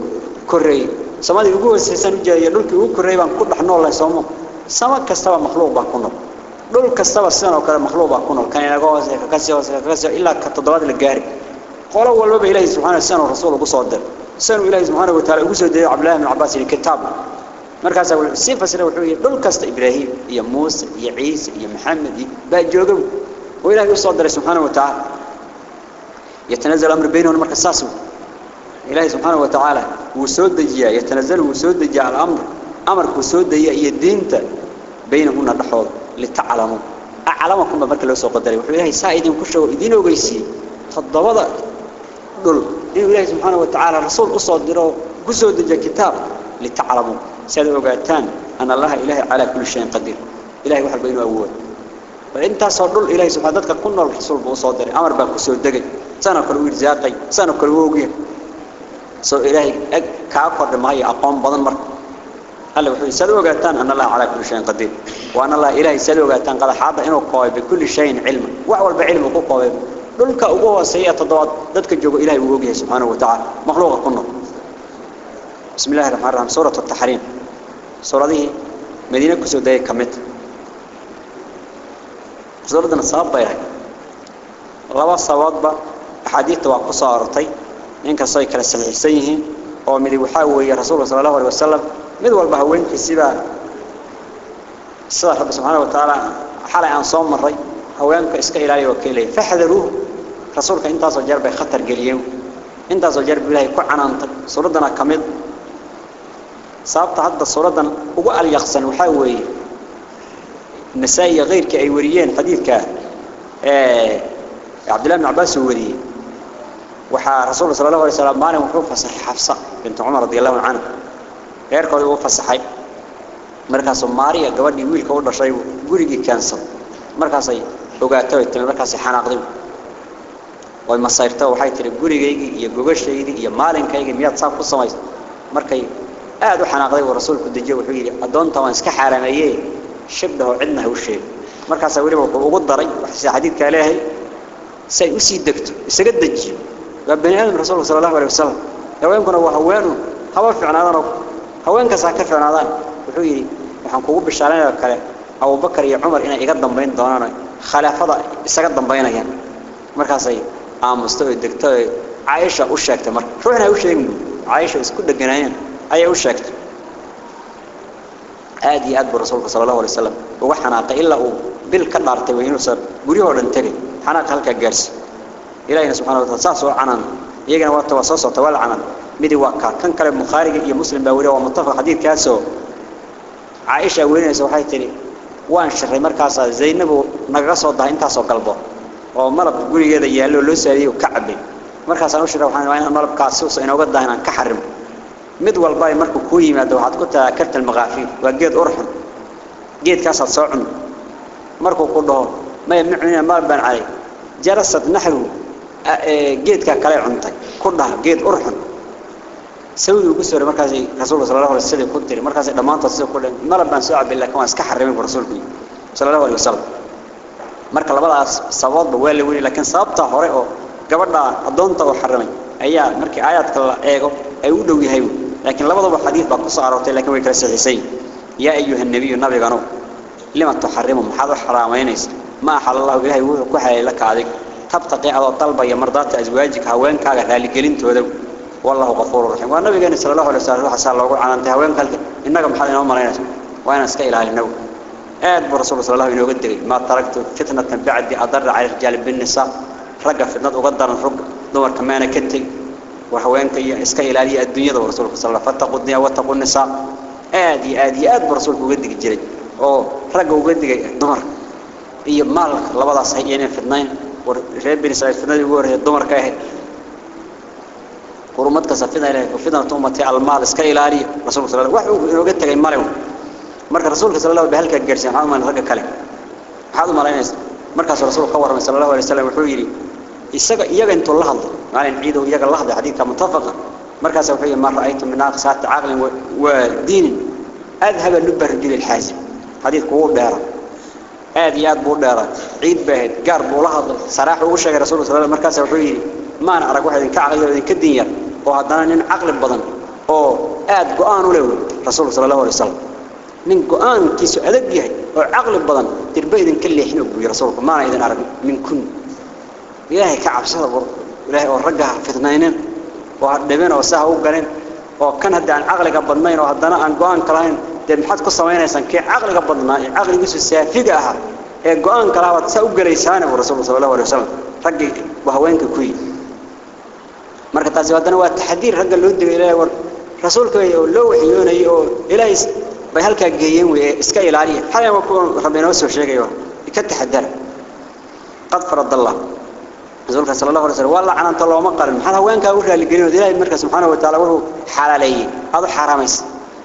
كري السماء دي هو سيسان جاي يا دولك هو كري بان كل حنو الله يسمو سما كستوى مخلوق بكونه دول كستوى سنة وكذا مخلوق بكونه كان يلاقوه كذا كذا كذا إلا كتضاد الجاري. قال أول ما بإله سبحانه سنة ورسوله بصدر سنة إله سبحانه وتعالى وسود عبلاه من عباس الكتاب مركز أول سيف سنة وحوي دول كست إبراهيم يا موسى يا عيسى يا محمد بعد جوجو وإله يصدر سبحانه وتعالى. يتنزل أمر بينه ومر قصصه إله سبحانه وتعالى. وسود جاء يتنزل وسود جاء الأمر. amarkuu soo daya iyo diinta baynahuna dhexooda litaclamuu aclamakum baa marka loo soo qadaray wuxuu ilaahay saa idinku sheego idiin ogeysiiyey toddobada dhul inuu ilaahay subxaana wa tacaala rasuul u soo diro ku soo dejiya kitaab litaclamuu si aad ogaataan an allaha ilaahay calaa kulli shayin qadiir. Ilahay wax walba inuu awood. Bal intaasoo dhul ilahay subxaa dadka ku nool rasuul buu u soo diray amar baa ku soo degay. Saanoo kale u irsaaqay saanoo kale u ogyahay soo ilaahay eg kaa kordha maayo aqoon badan marka. هلا وحي سلوا قاتان أن الله على كل شيء قدير وأن الله إلهي سلوا قاتان قد حاضر إنه قوي بكل شيء علم وعول بعلم قوي دولك أقوى سيئة الضوات ذاتك الجوغ إلهي ووجه سبحانه وتعالى مخلوق كنا بسم الله الرحمن الرحيم. سورة التحريم. سورة دي مدينة كسودية كمت. سورة دي نصاب بيهي لبا صواب حديث توقصة أرطي إنك صيك ومدي وحاوي رسول الله صلى الله عليه وسلم mid walba haweenkiisiba sida rabbi subhanahu wa ta'ala xalay aan soo maray haweenka iska ilaaliyo wakiilay faxdaruhu rasuulka intaas oo jeer bay khatar galiyeen intaas oo jeer bilahay ku canaantay suuradana kamid sababta hadda suuradan ugu alyaqsan waxa weeye nasaa'i غيرك ay wariyeen xadiidka ee Abdullah ibn Abbas wariyay waxa rasuulka sallallahu alayhi wasallam maalin wuxuu radiyallahu anha reerkooda uu fasaxay markaas Maariya gabadhii wiilka u dhashay gurigii kaansan markaas ay ogaatay timid markaas ay xanaaqday way masayrtay waxay tiri gurigeygii iyo gogoshaydii iyo maalinkayga miyaad saab ku samaysay markay aad u xanaaqday oo rasuulku dejiyo wuxuu yiri adoonta waan iska xaraameeyay shibdaho cidna ha u sheeg markaas waliba wuxuu ugu daray wax xadiidka leeyahay say u sii degto isaga dejiyo waa bani aadam rasuulka sallallahu alayhi wasallam haweenkuna waa haweenu haba fiicnaadaan haweenkaas ka fiicnaadaan wuxuu yiri waxaan kugu bishaaranayaa kale Abu Bakar iyo Umar inay iga dambeyn doonaan khilaafada isaga dambeynayaan markaas ay aamusto oo degto Aisha u sheegtay mar ruuxna u sheegin Aisha isku dhaganayeen ayay u sheegtay aad iyo aad buu rasuulka sallallahu alayhi wasallam uga xanaaqay ilaa uu bil ka dhaartay inuu sar guriyahoo dhan tagay xanaaq halka gaarsi ilaahina subhanahu wa ta'ala saas oo canan waa muttafaq xadiidkaas oo Aisha werinaysa waxay tiri waan shiray markaas Zaynab naga soo daa intaas oo galbo oo malab gurigeeda yaalo loo saariyo ka cabay markaas aan u shiray waxaan waa in malabkaas soo inooga daa inaan ka xarim mid walba ay markuu ku yimaado waxaad ku taa kartal maqaafiir waa geed urxun geedkaas aad soo cun markuu ku dhaho ma yamnacuna mal ban calay jarasat nahru geedka kale cuntay. Ku dhaha geed urxun. سوي وقصر مركز رسول الله صلى الله عليه وسلم كنت مركز دمان تصير كل ما لبان ساعة بالله كمان اسك حرمي برسولك صلى الله عليه وسلم مركز لبلا صواب بوالي ولي لكن صابته هراء قبلنا أدونته وحرمي أيها مركز آيات كلا إيجو أيودو يهيو لكن لبلا حديث بقصة عرفت لكن ويكرس حسين يا أيها النبي النبي قالوا لما تحرمهم هذا حرامين ما حل الله إلهي وكحل لك عليك تبتقي على طلبة يا مرضات أزواجك هوين كاغا ذلك قلنت وذو والله غفور رحيم والنبي صلى الله عليه وسلم حصل له عن انت هوين قال انك محل انه مرينا وأنا اسك إلى النو اد برسول صلى الله عليه وسلم ما تركت فتنه بعد اضر على الرجال بالنساء رجع فتنه وقدر رج دمر كمان كتي وهوانك اسك إلالي الدنيا ورسولك صلى الله عليه وسلم فاتقوا الدنيا واتقوا النساء آدي آدي آد برسولك وقدك جري أو رجع وقدك دمر إيه مال لبضع صحيحين في اثنين ورجال بن سعيد في اثنين وره الدمر كاهد قرمتك سفينة إليه وفينا تومتي المال اسك إلالي رسولك صلى الله عليه وسلم وقدك المال marka rasuulka sallallahu alayhi wasallam gaarsiin waxa uu rag kale waxa uu maleynaysa markaas rasuulku ka waramay sallallahu alayhi wasallam wuxuu yiri isaga iyaga intuu la hadlo maalin ciido iyaga la hadlay xadiidka mutafaqa markaas wuxuu yiri ma ra'aytu min aqsat aqlin wa diin adhaba lubar rajul alhazim xadiidku uu dheera aad iyo aad buu dheera ciid baahid gaar buu la hadlay saraax uu sheegay rasuulku sallallahu alayhi markaas wuxuu yiri ma ana arag waxa idinka aqliyo idinka diin yar oo haddana nin aqli badan oo aad go'aan u leeyahay rasuulku sallallahu alayhi wasallam من قآن كيسو أدق يهي وعقل بدن تربى إذن كل يحنو بي رسولك ما إذن أرق من كن إلهي كعب صدق إلهي ورقها فتنينين وهدبين وساها وقرين وكان هدى عن عقلك بدنين وهدنا عن قآن كلاهين دي محاد قصة وين يسان كي عقلك بدنا عقل يسو سافقها ee go'aan kala wad sa u galeysaan rasuulka sallallahu alayhi wasallam raggi wahaweenka ku yiri marka taasi wadana waa taxdiir ragga loo digay ilaahay war rasuulka loo waxyoonayo oo ilaahay bay halka geeyeen way iska ilaaliya xalay waa ku rabbiina soo sheegayo ka taxadar qad faradallah rasuulka sallallahu alayhi wasallam wala ananta looma qarin maxaa haweenka u raali gelin ilaahay marka subhanahu wa ta'ala wuxuu xalaaleeyay adu xaraamays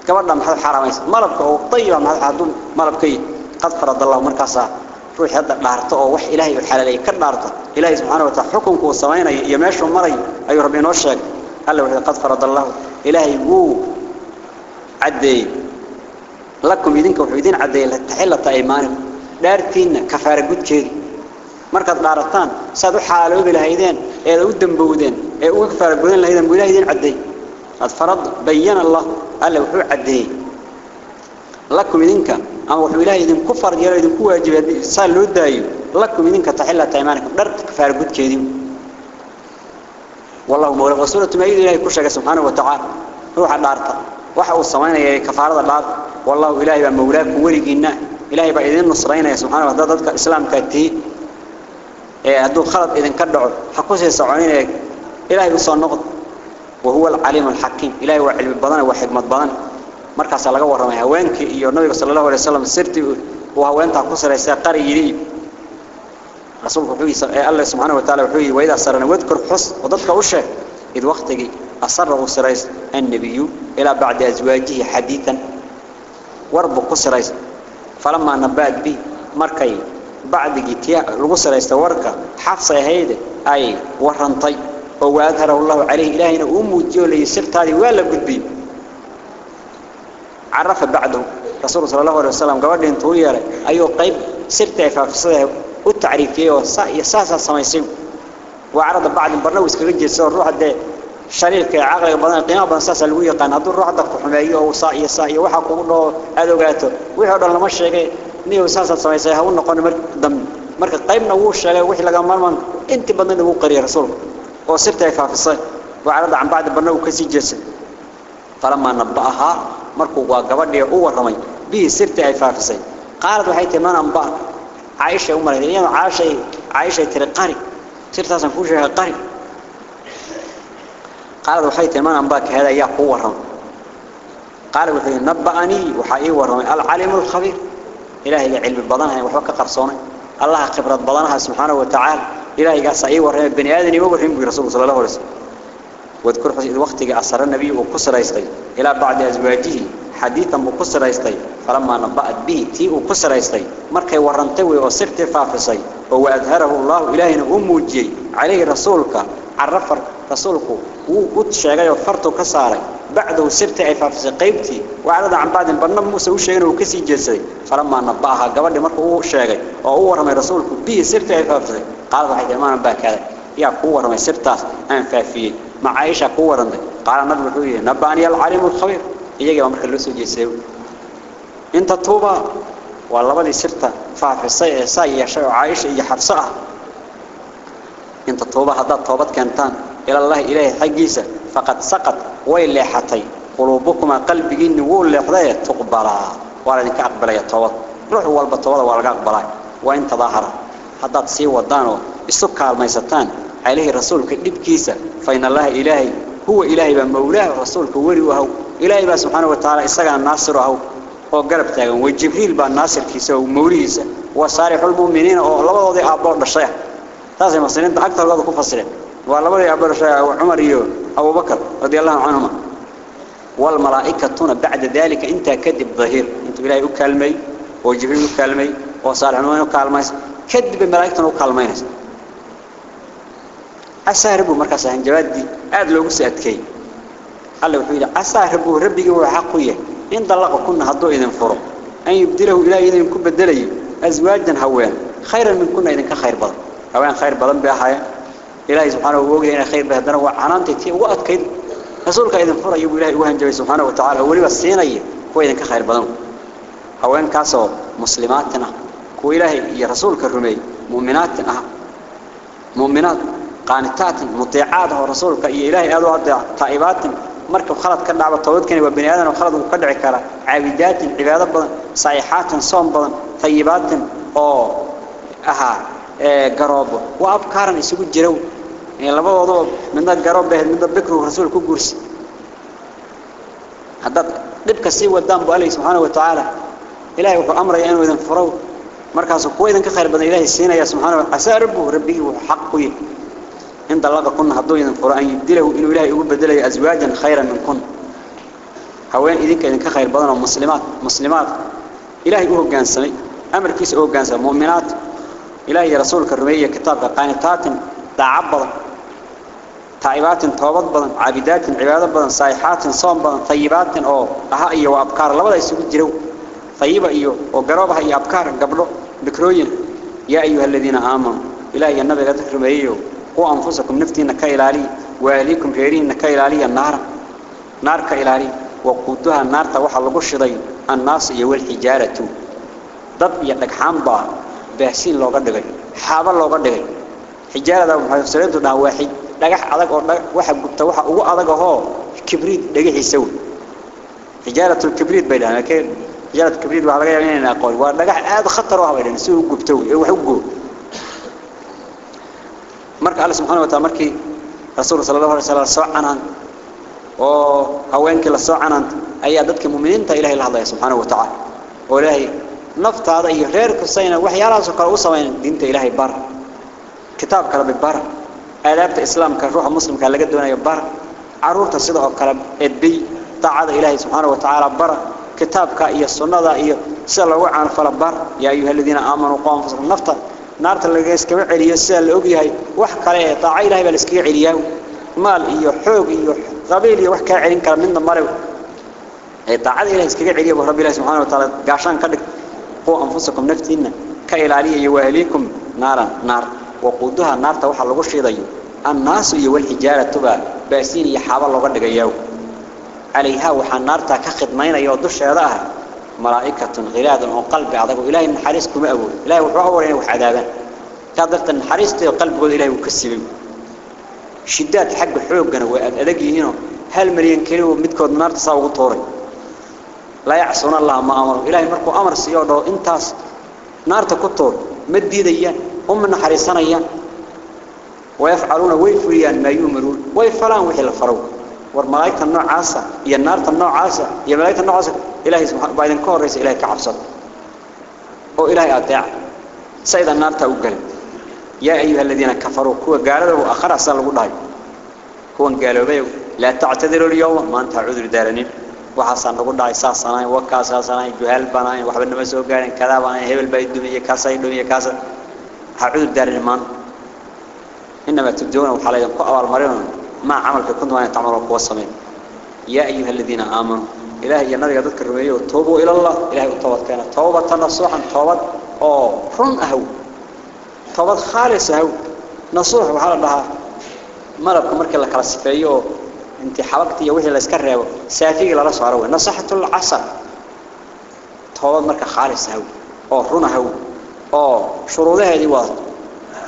كبرنا محل حرامي ملبك أو طيب محل حدود ملبكي قد فرض الله مركزا روح هذا نارته أو وح إلهي الحلالي كنارته إلهي سبحانه وتعالى حكمك والسماين يماشوا مري أي ربنا وشك قال له قد فرض الله إلهي هو عدي لكم يدينك وحيدين عدي لتحلة إيمانكم دارتين كفار قد كير مركز نارتان سادو حالو بلهيدين إذا ودن بودين إذا ودن بودين لهيدين بلهيدين عدي قد فرض بيّن الله wuxuu cadeeyay lakum idinka ama wuxuu ilaahay idin ku farad yeelay idin ku waajibay saa loo daayo lakum idinka tahillata aymaanikum dhar kafaara gudkeedi والله مولى رسولة ما يدري كل شيء سبحانه وتعالى روح dhaaf wallahu ilaahi baa mawlaaku waligiina ilaahi baa idin nusraynaya subhanahu wa ta'ala dadka islaamka tii ee haduu khalad idin ka dhaco ha ku sii soconina ilaahi u soo noqdo وهو العليم الحكيم. إلى يوحى البضان وحكمة البضان مركع صلى الله عليه وسلم هوانك إيو النبي صلى الله عليه وسلم سرتي وهوان تعقص رئيسا قري يريب رسول الله إيه الله سبحانه وتعالى وحيه وإذا أصرنا واذكر حص وضدك أشه إذ وقتك أصر رئيس النبي إلى بعد أزواجه حديثا. ورب قص فلما نبأت به مركعي بعد جتياء رئيس ورقة حفصة هيدا أي ورنطيب وأظهره الله عليه إلهنا أم جولي هذه ولا قدبي عرف بعده رسول صلى الله عليه وسلم قال لي انتو يا أيو قيب سرت فافصده والتعريفية وساسا سميسيو وعرض بعد برنامج كرجل سور روح ده شريك عقل بدن قيمه بدن ساس لو يقان هذو روح oo saaciyo saaciyo waxa kugu dhoo aad ogaato. Wixii dhan lama sheegay niyo saas sameysay ha u noqon mar dam marka qaybna wuu sheegay wixii laga marman inta badan uu qariyay rasuulku oo sirta ay faafisay وعرض عن بعد ka sii jeesay فلما نبأها waa gabadhii u waramay bi sirta ay faafisay. Qaalad waxay timaan amba عائشة أم الهدية عائشة عائشة ترى قاري سرتها سنفوش قاري قالت وحي تمان أنباك هذا يا قوة قال وحي نبأني وحي ورمي العلم الخبير إلهي علم بضانها وحوك قرصونه الله خبرة بضانها سبحانه وتعالى إلهي قال سعي ورمي بني آدم وورهم برسول صلى الله عليه وسلم. واذكر حسين وقت أسر النبي وقصر يستي. إلى بعد أزواجه حديثا وقصر يستي. فلما نبأت به تي وقصر يستي. مركي ورنتوي وصرت فافسي. وأظهره الله إلهنا أموجي عليه رسولك. عرف رسولكو وو قد شاقايا وفرتو كساري. بعده سبت عفاف زقيبتي وعدد عن بعد البرنام موسى وو شاقين وكسي جلسي فلما نضاها قبل دي مركو وو شاقي وو رمي رسولكو بيه سبت عفاف زي قال الله حيث أمان باك هذا يا قوة رمي سبتا أنفافي. مع عيشة قوة رمي. قال النبي الحوية نباني العليم الخبير. ايجا امرك اللوسو جلسيو أنت توبة. والله بدي سبتا فافي ساي ساي يا أنت توبة هذا توبة كانتان إلى الله إلهي حقيسة. فقد سقط ويلي حتي قلوبكما قلبين وول لحظة تقبلا. ولا أقبل يتوض. روح والبطوضة ولا أقبلا. وإن تظاهر. حتى تسي ودانو. السكة الميستان عليه رسول كدب كيسة. فإن الله إلهي. هو إلهي بمولاه رسولك ولي وهو. إلهي با سبحانه وتعالى إساقنا الناصر وهو. وقرب تاغن وجبريل با الناصر كيسا وموليسا وصالح المؤمنين. ولبضوا دي أبور بشيح تاسي مصرين أكثر الله كفصلين ولبضوا دي والله عبر شيء عمر يو أبو بكر رضي الله عنهما والملائكة تونا بعد ذلك أنت كذب ظهير أنت قلها يكلمي وجبريل يكلمي وصالح نوين يكلمي كذب الملائكة تونا يكلمي أساربو مركز هنجبات دي أدل وقس أدكي قال له بحيلة أساربو ربك هو حقية إن طلقوا كنا هدو إذن فرو أن يبدله إله إذن كن بدلي أزواجا هوين خيرا من كنا إذن كان خير بضل هوين خير بضل بأحايا إلهي سبحانه وتعالى خير بهذا النوع عنان تتي وقت كيد رسولك إذا فر يبوا إلهي وهم جل سبحانه وتعالى. ولي بس سيني هو إذا كخير بهذا هو إن كسر مسلماتنا. كوي إلهي يا رسولك الرمي. مؤمناتنا. مؤمنات قانتات مطيعات هو رسولك. يا إلهي هذا عدا طائبات. مركب خلط كل عبد طويل كني وبني آدم وخلط وقد عكرا عبادات عبادة صيحات صوم طيبات. أو أها إيه، قرابه وأبكارا يسوي جروه يعني لما وضع من قراب به من ذا بكر ورسول كوكورس هذا دبك السيء والدم بألي سبحانه وتعالى إلهي وحو أمر يأنو إذن فرو مركز كويدا كخير بدن إلهي السينة يا سبحانه عسى ربه ربي وحقه إن طلق كنا هدوين القرآن يبدله إنه إلهي يقول أزواجا خيرا من كن هوين إذن كإذن كخير بدنا مسلمات مسلمات إلهي أوه جان سمي أمر كيس أوه جان سمي مؤمنات إلهي رسولك الرمية كتاب قانتات تعبض تائبات توبت بدن عابدات عبادة بدن صايحات صوم بدن طيبات أو أها إيو وأبكار لبدا يسوق الجرو طيبة إيو وقرابها إيو أبكار. قبله بكروين. يا أيها الذين آمنوا إلهي النبي قد رميه وأنفسكم نفتين كإلالي وأهليكم غيرين كإلالي النار. نار كإلالي وقودها النار توحى لقشضي. الناس يوال حجارة ضد يدك حامبا بحسين لو قدغي حابا لو قدغي حجارة دا محيصرين تدها واحد دقح أدق أو واحد قبتا واحد أو أدق هو كبريت دقح يسوي حجارة الكبريت بيدها كيف حجارة الكبريت وحلقة يعني أقول ودقح هذا خطر واحد بيدها نسوي قبتوي وحقه marka Allah subhanahu wa ta'ala markii rasuul sallallahu alayhi wasallam soo canaan oo haweenkii la soo canaan ayaa dadka muuminiinta ilaahay la hadlaya subhanahu wa ta'ala oo ilaahay naftaada iyo reerka sayna waxyaalahaas kale u sameeyeen diinta ilaahay bar kitaab kale bar aadaabta islaamka ruuxa muslimka laga doonayo bar caruurta sida oo kale edbi taacada ilaahay subhanahu wa ta'ala bar kitaabka iyo sunnada iyo sida loogu caan fala bar yaa ayyuhalladina aamanu qawm fasal nafta naarta laga iskaga celiyo sida la og yahay wax kale ee taaca ilaahay baa la iskaga celiyaa maal iyo xoog iyo qabiil iyo wax ka celin kara midna mare ee taacada ilaahay iskaga celiyo baa rabbi ilaahay subhanahu waquudaha naarta waxa lagu shiidayo. الناس hijaaratu ba baasiin iyo xaaba looga dhigayo. عليها waxa naarta ka khidmaynayo dusheeda ah. ملائكة غلاد أو قلب عذاب إلهي الحريس كما أقول إلهي وحوه ورين وحدابا كادرت الحريس تي قلب قول إلهي وكسب شدات حق حوقنا وأدقي هنا هل مريان كيلو متكود نار تصاوغ طوري لا يعصون الله ما أمر إلهي مركو أمر سيادو انتاس نار تكتور مدي ديان من حريصان أيان ويفعلون ويفريان ما يؤمرون. ويفعلون وحي الفروق والملائكة النوع عاسة هي النار النوع عاسة هي ملائكة النوع عاسة إلهي سبحانه بعدين كون رئيس إلهي كعبصد أو إلهي أطيع سيد النار تأقل يا أيها الذين كفروا. كوا قالوا وآخر أصلا لقول كوا قالوا بيو لا تعتذروا اليوم. ما أنت عذر دارنين. وحسن نقول داي ساسناي وكاساسناي جهال بناي وحبنا ما سو غارين كذا بناي هبل باي دمية. كاساي دمية. كاسا عذر دارنين مان إنما تبدون وحاليا أول مريض ما عملك كنت وأنا تعملوا قوة صمين يا أيها الذين آمنوا إلهي النبي ذكر الرميه توبوا إلى الله. إلهي التوبة كانت توبة نصوحا توبة أو رن أهو. توبة خالص أهو. نصوح وحال لها ملبك مركز لك السفرية انت حبكت يا وجه الاسكر سافي لا رسول الله نصحة العصر. توبة مركز خالص أهو. أو رن أهو أو شروطها دي واضح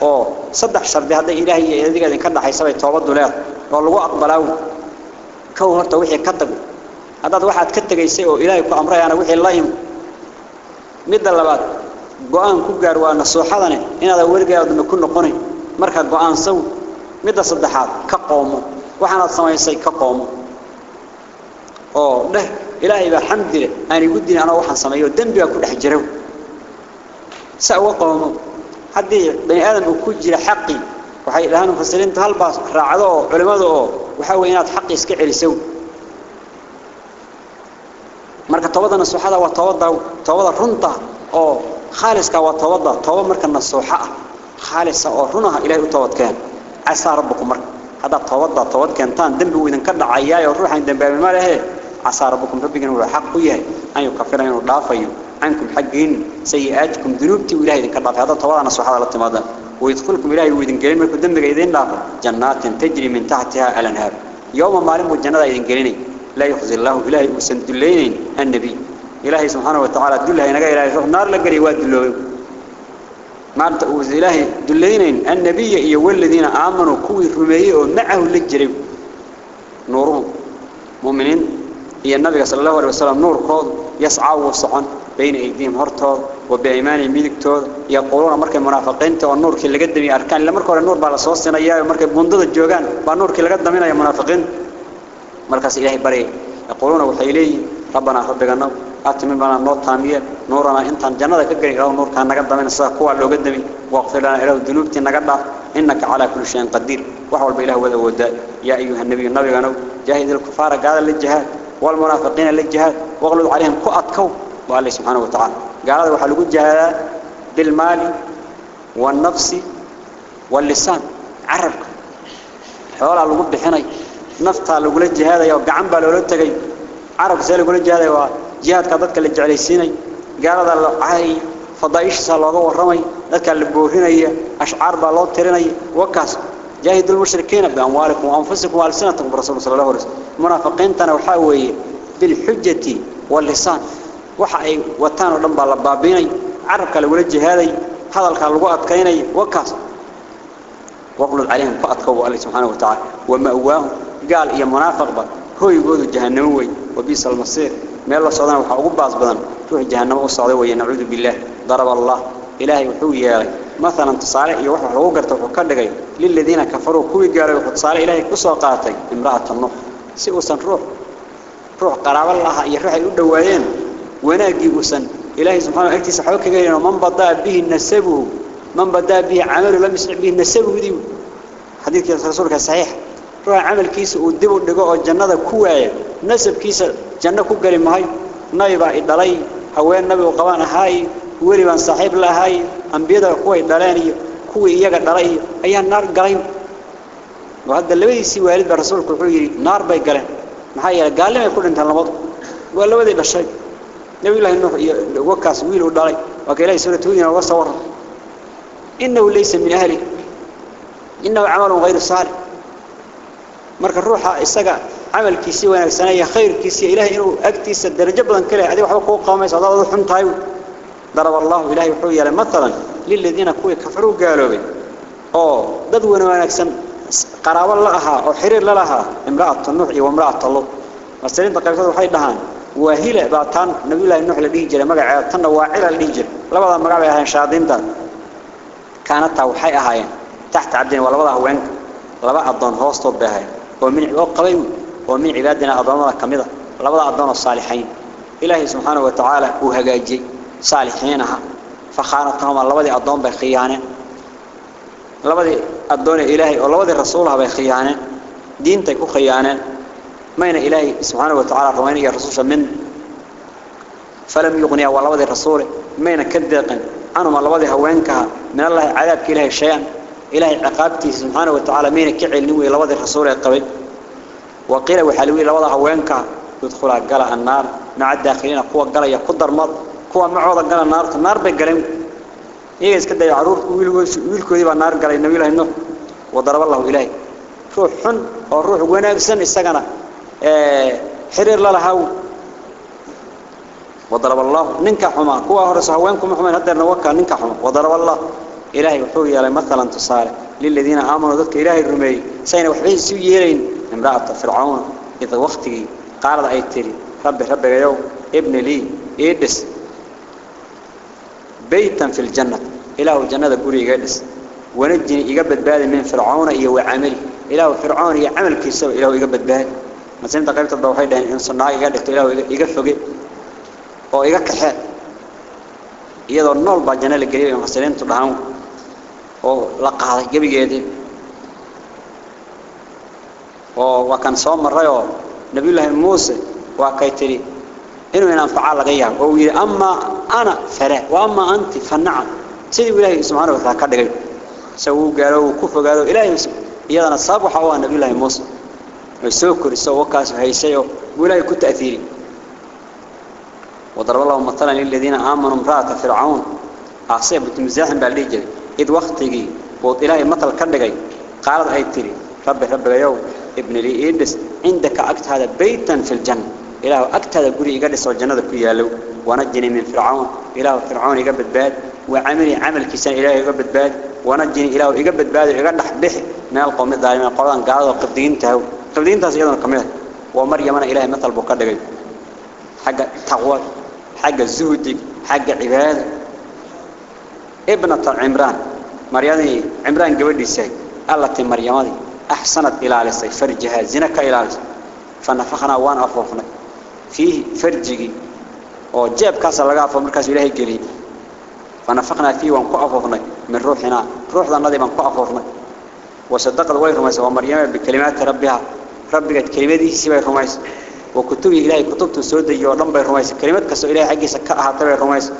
أو صدح شرط هذا إلهي إذا كان كذا حيسوي توبة دولار oo lagu aqbalaaw ka horta wixii ka tago hadaad waxaad ka tagaysay oo ilaahay ku amrayana wixii la yim mid labaad go'aan ku gaar waa nasuuxadane inaad warigaada ma ku noqonin marka go'aan saw mid saddexaad ka qoomo waxaanaad samaysay ka qoomo oo dheh ilaahay baa xamdi leh aan igu dini anoo waxaan sameeyo dembiga ku dhex jiro oo culimada oo waxa weeye inaad xaqi iska celiso marka toobada nasuuxada waa toobada toobada runta oo khaaliska waa toobada tooba marka nasuuxa ah khaalisa oo runaha ilaahay u toobad keen asaa rabbukum marka hada toobada toobad keentaan dambi uu idin ka dhacayaa oo ruuxan dambaabay ma lehe asaa rabbukum rabbigana wuxuu xaq u yahay an yukafira inuu dhaafayo xaggiin sayi'aatikum dunuubtii uu ilaahay idinka dhaafay hada toobada nasuuxada la timaadaan ويدخلكم إلهي ويدن قلين مركو دمك إذن لا جنات تجري من تحتها الأنهار يوم ما لم الجنة إذن قليني لا يخزي الله إلهي وسند الليل النبي. إلهي سبحانه وتعالى دلها ينقى إلهي روح نار لقري واد دلوه. ما تقوز إلهي دلين النبي والذين آمنوا كوي رميه ومعه للجري نورهم. مؤمنين هي النبي صلى الله عليه وسلم نور كود يسعى وصعن بين أيديهم هرتود وبأيمانهم ميدكتود يقولون مركب منافقين تو النور كي لقدم أركان لما مركب النور بالا صوصنا إياه مركب بندد الجوجان بالنور كي لقدم يا منافقين مركز إلهي بري يقولون وحيلي ربنا ربنا أتمم لنا نور تامية نورنا أنت جنة كجري أو نور كان نقدم من الساق قوة لو قدمي واغفر لنا إله الذنوب تنقدر إنك على كل شيء قدير وحول بإله وذا ودا يا أيها النبي النبي قالوا جاهد الكفار قال للجهاد والمنافقين للجهاد واغلظ عليهم كأتكو والله سبحانه وتعالى قال هذا وحلو جهاد بالمال والنفس واللسان. عربك حوالا لو بخني نفتا لو جهاد يا غعن با لو تغي عرب سي لو جهاد waa jihadka dadka la jeclaysiinay gaalada la caay fadaaisha looga waramay dadka la boorinaya ashcaar baa loo tirinay wakaas جاهد المشركين بأموالكم وأنفسكم وألسنتكم برسول صلى الله عليه وسلم. منافقين تنا وحاوي بالحجة واللسان. وحي وتانو دنبا لبابيني عربك لو جهادي هذا الكلام أتكيني وكاس. وقلوا عليهم فأتقوا الله سبحانه وتعالى. ومأواهم قال يا منافق بل هو يقول جهنموي وبيس المصير. ما الله صدنا وحقوق بعض بدن. روح جهنم وصعد ونعوذ بالله. ضرب الله إلهي وحوي يا مثلا تصالح يوحى حقوقرته وكدغي للذين كفروا كوي قالوا تصالح إلهي كسو قاتي امرأة النوح. سيوسن روح. روح قراب الله يروح يدوين وناقي وسن؟ إلهي سبحانه اكتس حوك قال من بدا به نسبه من بدا به عمله لم يسمع به نسبه دي حديث رسولك صحيح. روح عمل كيس ودبو دغو جنده كوايه نسب كيس جنة ku gali mahay nayba idalay haween nabi oo qabaan ahay wali baan saaxiib lahay ambiyada kuway dhaleen iyo kuwii iyaga dhalay ayaa naar galay wada labadiisi waalid baa rasuulku wuxuu yiri naar bay galeen maxay yeelay gaalimay ku dhintaan labadu waa labadii dhashay nabi ilaahay nuux iyo wakaas wiil uu dhalay waa ka ilaahay suuratu huud uga soo waran innahu laysa min ahli innahu amalun ghayru salih marka ruuxa isaga camalkiisii wanaagsanaya khayrkiisii ilaahay inuu agtiisa darajo badan kale adiga waxba ku qaamayso adoo xun tahay darab allah ilaahay wuxuu yeelay maalan lilladina kuwa kafaru gaaloobay oo dad wanaagsan qaraabo la ahaa oo xiriir la lahaa imra'atu nuux iyo imra'atu lut masaliinta qaybsada waxay dhahaan waahila baa tan nabi ilaahay nuux la dhihi jiray magaceeda tanna waacila la dhihi jiray labada magac bay ahaayeen shaadiinta kaanata waxay ahaayeen taxta cabdin waa labada haweenka laba adoon hoostood bay ahaayeen oo min oo صالحينها فخانتهم لبدا أضم بخيانة. لبدا أضمن إلهي ولبدا رسولها بخيانة. دين تكو خيانة مين إلهي سبحانه وتعالى روين يا رسول من فلم يغني ولبدا رسوله مين كذقا عنهم لبدا هوانكها من الله عذابك إلهي شيئا. إلهي عقابتي سبحانه وتعالى. مين كعل نوي لبدا رسوله قبل. وقيل وحلوي لوضع هوانك يدخل قال النار. مع الداخلين قوة قال يا قدر مر قوة معوض قال النار النار بقلم إيه إسكده يعرور ويلكو يبقى النار قال النبي الله إنه وضرب الله إليه روح حن والروح وينك سن استغنى آه حرير لها وضرب الله ننكا حما قوة هرس هوانكم محمد هدر نوكا ننكا حما وضرب الله إلهي وحوي على مثلا تصالح للذين آمنوا ذلك إلهي الرمي سين وحبين سيئين امرأة فرعون إذا وقتي قالت أي تري ربي ربي يوم ابن لي إيدس بيتا في الجنة. إله الجنة قري جالس ونجني إجابت بال من فرعون هي وعمل إله فرعون هي عمل كيسو إله إجابت بال. ما زين تقبلت الضوحي ده إن صناعة قال لك إله إجف فوق أو إجك حال يدور نول بعد جنة القريب ما سلمت لهم أو لقى هذا جبي جدي أو وكان صوم الرأي. نبي الله موسى وكيتري. إنه ينفع على غيره أو أما sidii ilaahay subhanahu wa ta'ala ka dhigay sawu gaaro uu ku fogaado ilaahay iyadana sabab waxa uu nabiyullaahi muuse ay soo koriso wakaas haysay oo ilaahay ku ta'thiri وضرب الله مثلا للذين آمنوا امرأة فرعون عصيه بتمزاحن بالليجل إذ وقتي وط إلهي مثل كدغي قالت أي تري رب رب يوم ابن لي إدس عندك أكت هذا بيتا في الجنة إله أكت هذا قولي يقدس والجنة كيالو ونجني من فرعون إله فرعون يقبض باد وعملي عمل كيسان إله يقبض باد ونجني إله يقبض باد يقدح به من القوم الظالمين القرآن قالوا قبضين تهو قبضين سيدنا كمير ومريم أنا إله مثل بكدغي حق تقوى حق الزهد حق عبادة ابنة عمران. مريم عمران قبل السيد التي مريم دي أحسنت إلى لسي فرجها. زنك إلى لسي فنفخنا وان أفوفنا في فرجي. أو جيب كاس لغا فمركاس إلى هي جلي فنفخنا فيه وان قفوفنا من روحنا. روح لنادي من قفوفنا وصدق الوي رمس ومريم بكلمات ربها. ربك كلمتي سيبي رمس وكتب إلى كتبت سوديو دم بي رمس كلمات كاس إلى حقيسه كا أها تبي رمس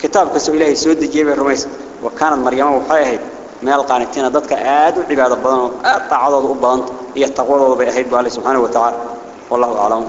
كتاب كاس إلى سوديو بي رمس وكانت مريم وحي meel qaanitina dadka aad u cibaado badan oo aad tacadood u baahan iyo taqwadooda ay ahayd baali subhanahu wa ta'ala wallahu a'lam